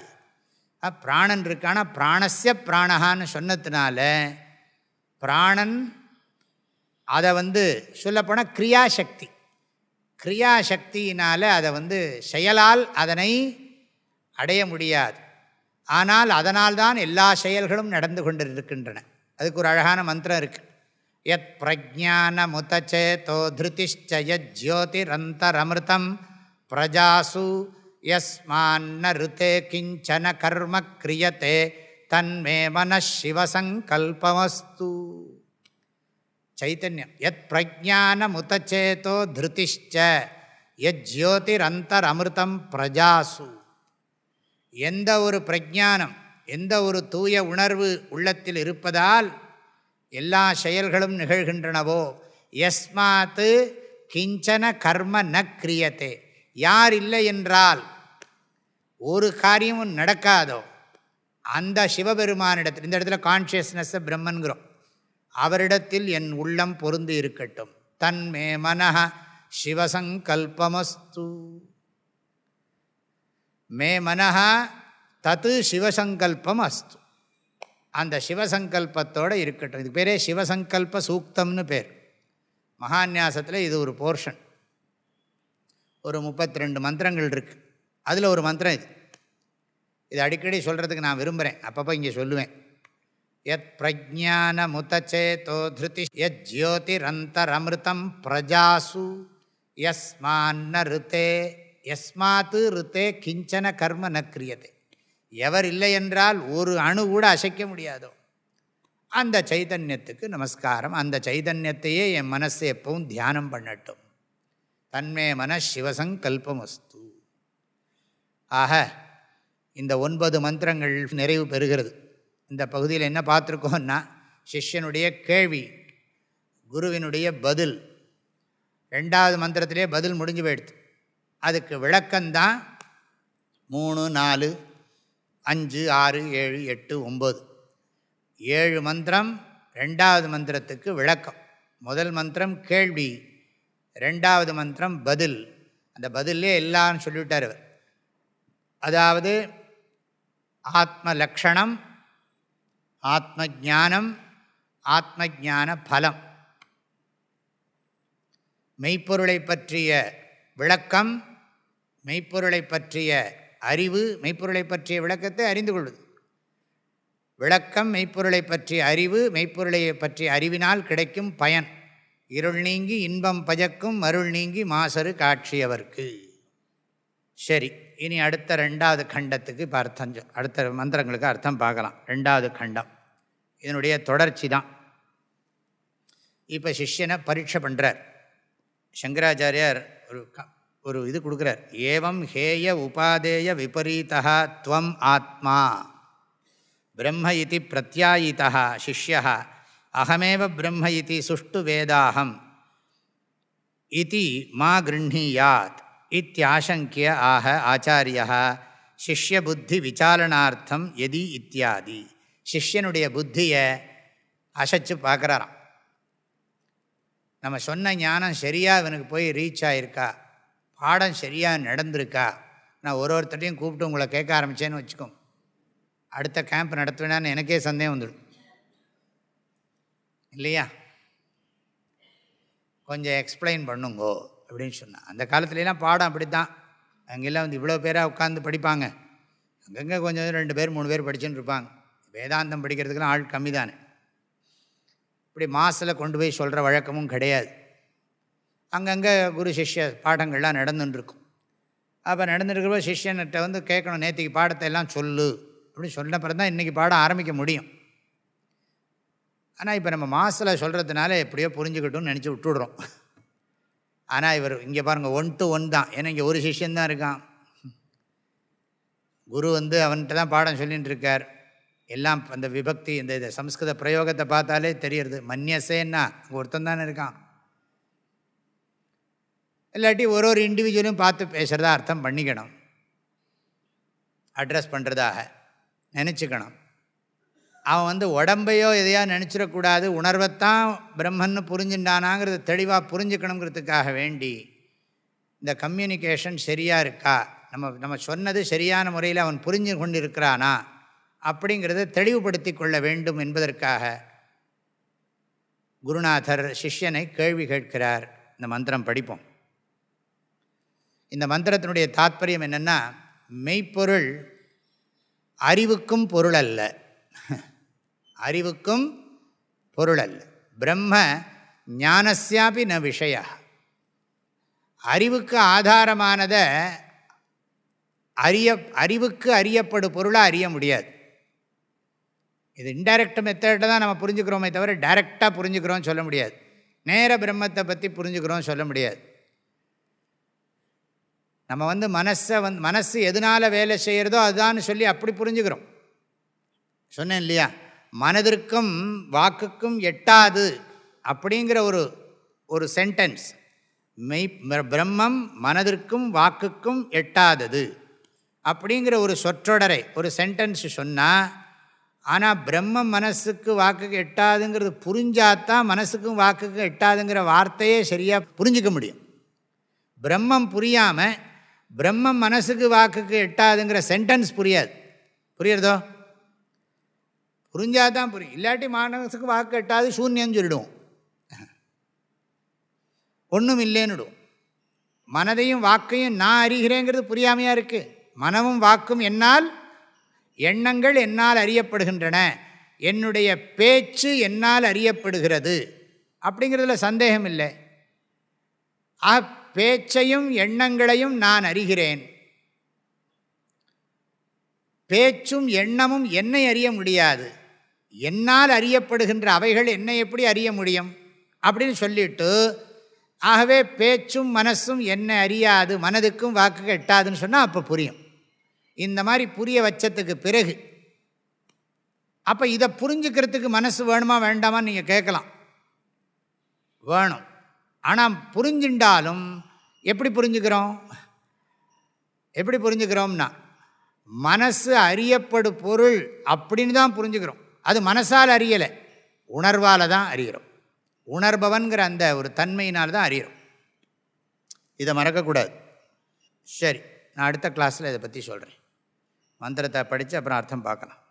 பிராணன் இருக்கானா? பிராணஸ்ய பிராணகான்னு சொன்னதுனால பிராணன் அதை வந்து சொல்லப்போனால் கிரியாசக்தி. கிரியாசக்தியினால் அதை வந்து செயலால் அதனை அடைய முடியாது. ஆனால் அதனால்தான் எல்லா செயல்களும் நடந்து கொண்டு இருக்கின்றன அதுக்கு ஒரு அழகான மந்திரம் இருக்குது யத் பிரஜான முத்தச்சேதோ திருதிஷ்டய ஜோதிரந்தரமிருதம் பிரஜாசு யஸ்மான்ன ருத்தே கிஞ்சன கர்ம கிரியத்தே தன்மே மனசிவசங்கல்பமஸ்து சைத்தன்யம். யத் பிரஜான எத் ஜோதிரந்தர் அமிர்தம் பிரஜாசு. எந்த ஒரு பிரஜானம் எந்த ஒரு தூய உணர்வு உள்ளத்தில் இருப்பதால் எல்லா செயல்களும் நிகழ்கின்றனவோ? எஸ்மாத்து கிஞ்சன கர்ம ந கிரியத்தே யார் இல்லை என்றால் ஒரு காரியமும் நடக்காதோ? அந்த சிவபெருமானிடத்தில் இந்த இடத்துல கான்ஷியஸ்னஸ்ஸை பிரம்மன்கிறோம். அவரிடத்தில் என் உள்ளம் பொருந்து இருக்கட்டும். தன்மே மன சிவசங்கல்பமஸ்து. மே மனஹா தத்து சிவசங்கல்பம் அஸ்து அந்த சிவசங்கல்பத்தோடு இருக்கட்டும். இது பேரே சிவசங்கல்ப சூக்தம்னு பேர். மகாநியாசத்தில் இது ஒரு போர்ஷன். ஒரு முப்பத்தி ரெண்டு மந்திரங்கள் இருக்குது அதில் ஒரு மந்திரம் இது. இது அடிக்கடி சொல்கிறதுக்கு நான் விரும்புகிறேன் அப்பப்போ இங்கே சொல்லுவேன். யத் பிரஜானமுதச்சேதோ திருதி யத் ஜோதிரந்தரமிருதம் பிரஜாசு யஸ்மான்ன ருத்தே யஸ்மாத்து ருத்தே கிஞ்சன கர்ம ந கிரியதே எவர் இல்லை என்றால் ஒரு அணு கூட அசைக்க முடியாதோ? அந்த சைதன்யத்துக்கு நமஸ்காரம். அந்த சைதன்யத்தையே என் மனசு எப்பவும் தியானம் பண்ணட்டும். தன்மே மன சிவசங்கல்பமஸ்து. ஆக இந்த ஒன்பது மந்திரங்கள் நிறைவு பெறுகிறது. இந்த பகுதியில் என்ன பார்த்துருக்கோன்னா சிஷ்யனுடைய கேள்வி குருவினுடைய பதில். ரெண்டாவது மந்திரத்திலே பதில் முடிஞ்சு போயிடுது. அதுக்கு விளக்கம்தான் மூணு நாலு அஞ்சு ஆறு ஏழு எட்டு ஒம்பது. ஏழு மந்திரம் ரெண்டாவது மந்திரத்துக்கு விளக்கம். முதல் மந்திரம் கேள்வி ரெண்டாவது மந்திரம் பதில். அந்த பதிலே எல்லான்னு சொல்லிவிட்டார் அவர் அதாவது ஆத்ம லக்ஷணம் ஆத்ம ஜானம் ஆத்ம ஜான பலம். மெய்ப்பொருளை பற்றிய விளக்கம் மெய்ப்பொருளை பற்றிய அறிவு மெய்ப்பொருளை பற்றிய விளக்கத்தை அறிந்து கொள்வது. விளக்கம் மெய்ப்பொருளை பற்றிய அறிவு மெய்ப்பொருளை பற்றிய அறிவினால் கிடைக்கும் பயன். இருள் நீங்கி இன்பம் பஜக்கும் அருள் நீங்கி மாசரு காட்சியவர்க்கு. சரி. இனி அடுத்த ரெண்டாவது கண்டத்துக்கு இப்போ அர்த்தம் அடுத்த மந்திரங்களுக்கு அர்த்தம் பார்க்கலாம். ரெண்டாவது கண்டம். இதனுடைய தொடர்ச்சி தான். இப்போ சிஷ்யனை பரீட்சை பண்ணுறார் சங்கராச்சாரியார் ஒரு ஒரு இது கொடுக்குறார். ஏவம் ஹேய உபாதேய விபரீதா துவம் ஆத்மா. பிரம்ம இது பிரத்யாயிதா சிஷ்யா. அகமேவ பிரம்ம இது சுஷ்டு வேதாகம் இது மா கிருண்ணீயாத். இத்தியாசங்கிய ஆக ஆச்சாரியா சிஷ்ய புத்தி விசாலனார்த்தம் எதி இத்தியாதி சிஷ்யனுடைய புத்தியை அசைச்சு பார்க்குறாராம். நம்ம சொன்ன ஞானம் சரியாக இவனுக்கு போய் ரீச் ஆகிருக்கா பாடம் சரியாக நடந்திருக்கா? நான் ஒரு ஒருத்தரையும் கூப்பிட்டு உங்களை கேட்க ஆரம்பித்தேன்னு வச்சுக்கோங்க. அடுத்த கேம்ப் நடத்துவேனான்னு எனக்கே சந்தேகம் வந்துடும். இல்லையா? கொஞ்சம் எக்ஸ்பிளைன் பண்ணுங்கோ. அப்படின்னு சொன்னான். அந்த காலத்துலலாம் பாடம் அப்படி தான் அங்கெல்லாம் வந்து இவ்வளோ பேராக உட்காந்து படிப்பாங்க. அங்கங்கே கொஞ்சம் ரெண்டு பேர் மூணு பேர் படிச்சுன்னு இருப்பாங்க. வேதாந்தம் படிக்கிறதுக்கெலாம் ஆள் கம்மி தானே இப்படி மாசில் கொண்டு போய் சொல்கிற வழக்கமும் கிடையாது. அங்கங்கே குரு சிஷ்ய பாடங்கள்லாம் நடந்துட்டுருக்கும் அப்போ நடந்துருக்கிறப்ப சிஷ்யன்கிட்ட வந்து கேட்கணும் நேற்றுக்கு பாடத்தை எல்லாம் சொல்லு. அப்படின்னு சொன்ன பிறகு தான் இன்றைக்கி பாடம் ஆரம்பிக்க முடியும். ஆனால் இப்போ நம்ம மாசில் சொல்கிறதுனால எப்படியோ புரிஞ்சுக்கிட்டோம்னு நினச்சி விட்டுடுறோம். ஆனால் இவர் இங்கே பாருங்கள் ஒன் டு ஒன் தான். ஏன்னா இங்கே ஒரு சிஷ்யந்தான் இருக்கான். குரு வந்து அவன்கிட்ட தான் பாடம் சொல்லிகிட்டு இருக்கார். எல்லாம் அந்த விபக்தி இந்த இதை சம்ஸ்கிருத பிரயோகத்தை பார்த்தாலே தெரியறது. மன்யசேன்னா அங்கே ஒருத்தன் தானே இருக்கான். இல்லாட்டி ஒரு ஒரு இண்டிவிஜுவலும் பார்த்து பேசுகிறதா அர்த்தம் பண்ணிக்கணும். அட்ரஸ் பண்ணுறதாக நினச்சிக்கணும். அவன் வந்து உடம்பையோ எதையா நினச்சிடக்கூடாது. உணர்வைத்தான் பிரம்மன்னு புரிஞ்சுட்டானாங்கிறது தெளிவாக புரிஞ்சுக்கணுங்கிறதுக்காக வேண்டி இந்த கம்யூனிகேஷன் சரியாக இருக்கா? நம்ம நம்ம சொன்னது சரியான முறையில் அவன் புரிஞ்சு கொண்டு இருக்கிறானா அப்படிங்கிறத தெளிவுபடுத்தி கொள்ள வேண்டும் என்பதற்காக குருநாதர் சிஷ்யனை கேள்வி கேட்கிறார். இந்த மந்திரம் படிப்போம். இந்த மந்திரத்தினுடைய தாத்பரியம் என்னென்னா மெய்ப்பொருள் அறிவுக்கும் பொருள் அல்ல. அறிவுக்கும் பொருள் அல்ல பிரம்ம ஞானஸ்யாபி ந விஷய அறிவுக்கு ஆதாரமானதை அறிய அறிவுக்கு அறியப்படும் பொருளாக அறிய முடியாது. இது இன்டைரக்ட் மெத்தடில் தான் நம்ம புரிஞ்சுக்கிறோமே தவிர டைரெக்டாக புரிஞ்சுக்கிறோம் சொல்ல முடியாது. நேர பிரம்மத்தை பற்றி புரிஞ்சுக்கிறோம் சொல்ல முடியாது. நம்ம வந்து மனசை வந்து மனசு எதனால் வேலை செய்கிறதோ அதுதான் சொல்லி அப்படி புரிஞ்சுக்கிறோம். சொன்னேன் இல்லையா? மனதிற்கும் வாக்குக்கும் எட்டாது அப்படிங்கிற ஒரு ஒரு சென்டென்ஸ் மெய் பிரம்மம் மனதிற்கும் வாக்குக்கும் எட்டாதது அப்படிங்கிற ஒரு சொற்றொடரை ஒரு சென்டென்ஸ் சொன்னால் ஆனால் பிரம்மம் மனசுக்கு வாக்குக்கு எட்டாதுங்கிறது புரிஞ்சாதான் மனசுக்கும் வாக்குக்கும் எட்டாதுங்கிற வார்த்தையே சரியாக புரிஞ்சிக்க முடியும். பிரம்மம் புரியாமல் பிரம்மம் மனசுக்கு வாக்குக்கு எட்டாதுங்கிற சென்டென்ஸ் புரியாது. புரியுறதோ? புரிஞ்சால் தான் புரியும். இல்லாட்டி மனசுக்கு வாக்கு எட்டாது சூன்யம் சொல்லிடுவோம் ஒன்றும் இல்லைன்னுடும். மனதையும் வாக்கையும் நான் அறிகிறேங்கிறது புரியாமையாக இருக்குது மனமும் வாக்கும் என்னால் எண்ணங்கள் என்னால் அறியப்படுகின்றன. என்னுடைய பேச்சு என்னால் அறியப்படுகிறது. அப்படிங்கிறதுல சந்தேகம் இல்லை. ஆ பேச்சையும் எண்ணங்களையும் நான் அறிகிறேன். பேச்சும் எண்ணமும் என்னை அறிய முடியாது. என்னால் அறியப்படுகின்ற அவைகள் என்னை எப்படி அறிய முடியும்? அப்படின்னு சொல்லிட்டு ஆகவே பேச்சும் மனசும் என்னை அறியாது மனதுக்கும் வாக்கு எட்டாதுன்னு சொன்னால் அப்போ புரியும். இந்த மாதிரி புரிய வச்சதுக்கு பிறகு. அப்போ இதை புரிஞ்சுக்கிறதுக்கு மனசு வேணுமா வேண்டாமான்னு நீங்கள் கேட்கலாம். வேணும். ஆனால் புரிஞ்சுண்டாலும் எப்படி புரிஞ்சுக்கிறோம்? எப்படி புரிஞ்சுக்கிறோம்னா மனசு அறியப்படு பொருள் அப்படின்னு தான் புரிஞ்சுக்கிறோம். அது மனசால் அறியலை. உணர்வால் தான் அறிகிறோம். உணர்பவன்கிற அந்த ஒரு தன்மையினால் தான் அறிகிறோம். இதை மறக்கக்கூடாது. சரி நான் அடுத்த கிளாஸில் இதை பற்றி சொல்கிறேன் மந்திரத்தை படித்து அப்புறம் அர்த்தம் பார்க்கலாம்.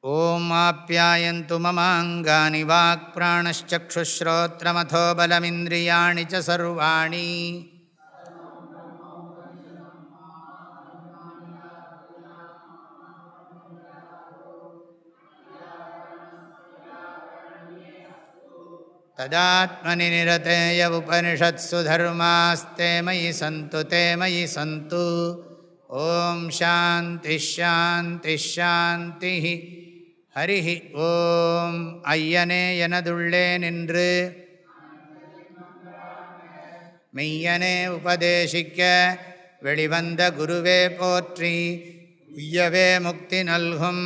ஓம் ஆப்யாயந்து மமாங்கானி வாக் பிராணச்சுஸ்ரோத்திரமதோ பலமிந்திரியாணி ச சர்வாணி. तदात्मनि निरतेय उपनिषत्सु धर्मास्ते मयि सन्तु ते मयि सन्तु ॐ शान्तिश्शान्तिश्शान्तिः हरिः ॐ ஐயனே எனதுள்ளே நின்று மெய்யனே உபதேசிக்க வெளிவந்த குருவே போற்றி உய்யவே முக்தி நல்கும்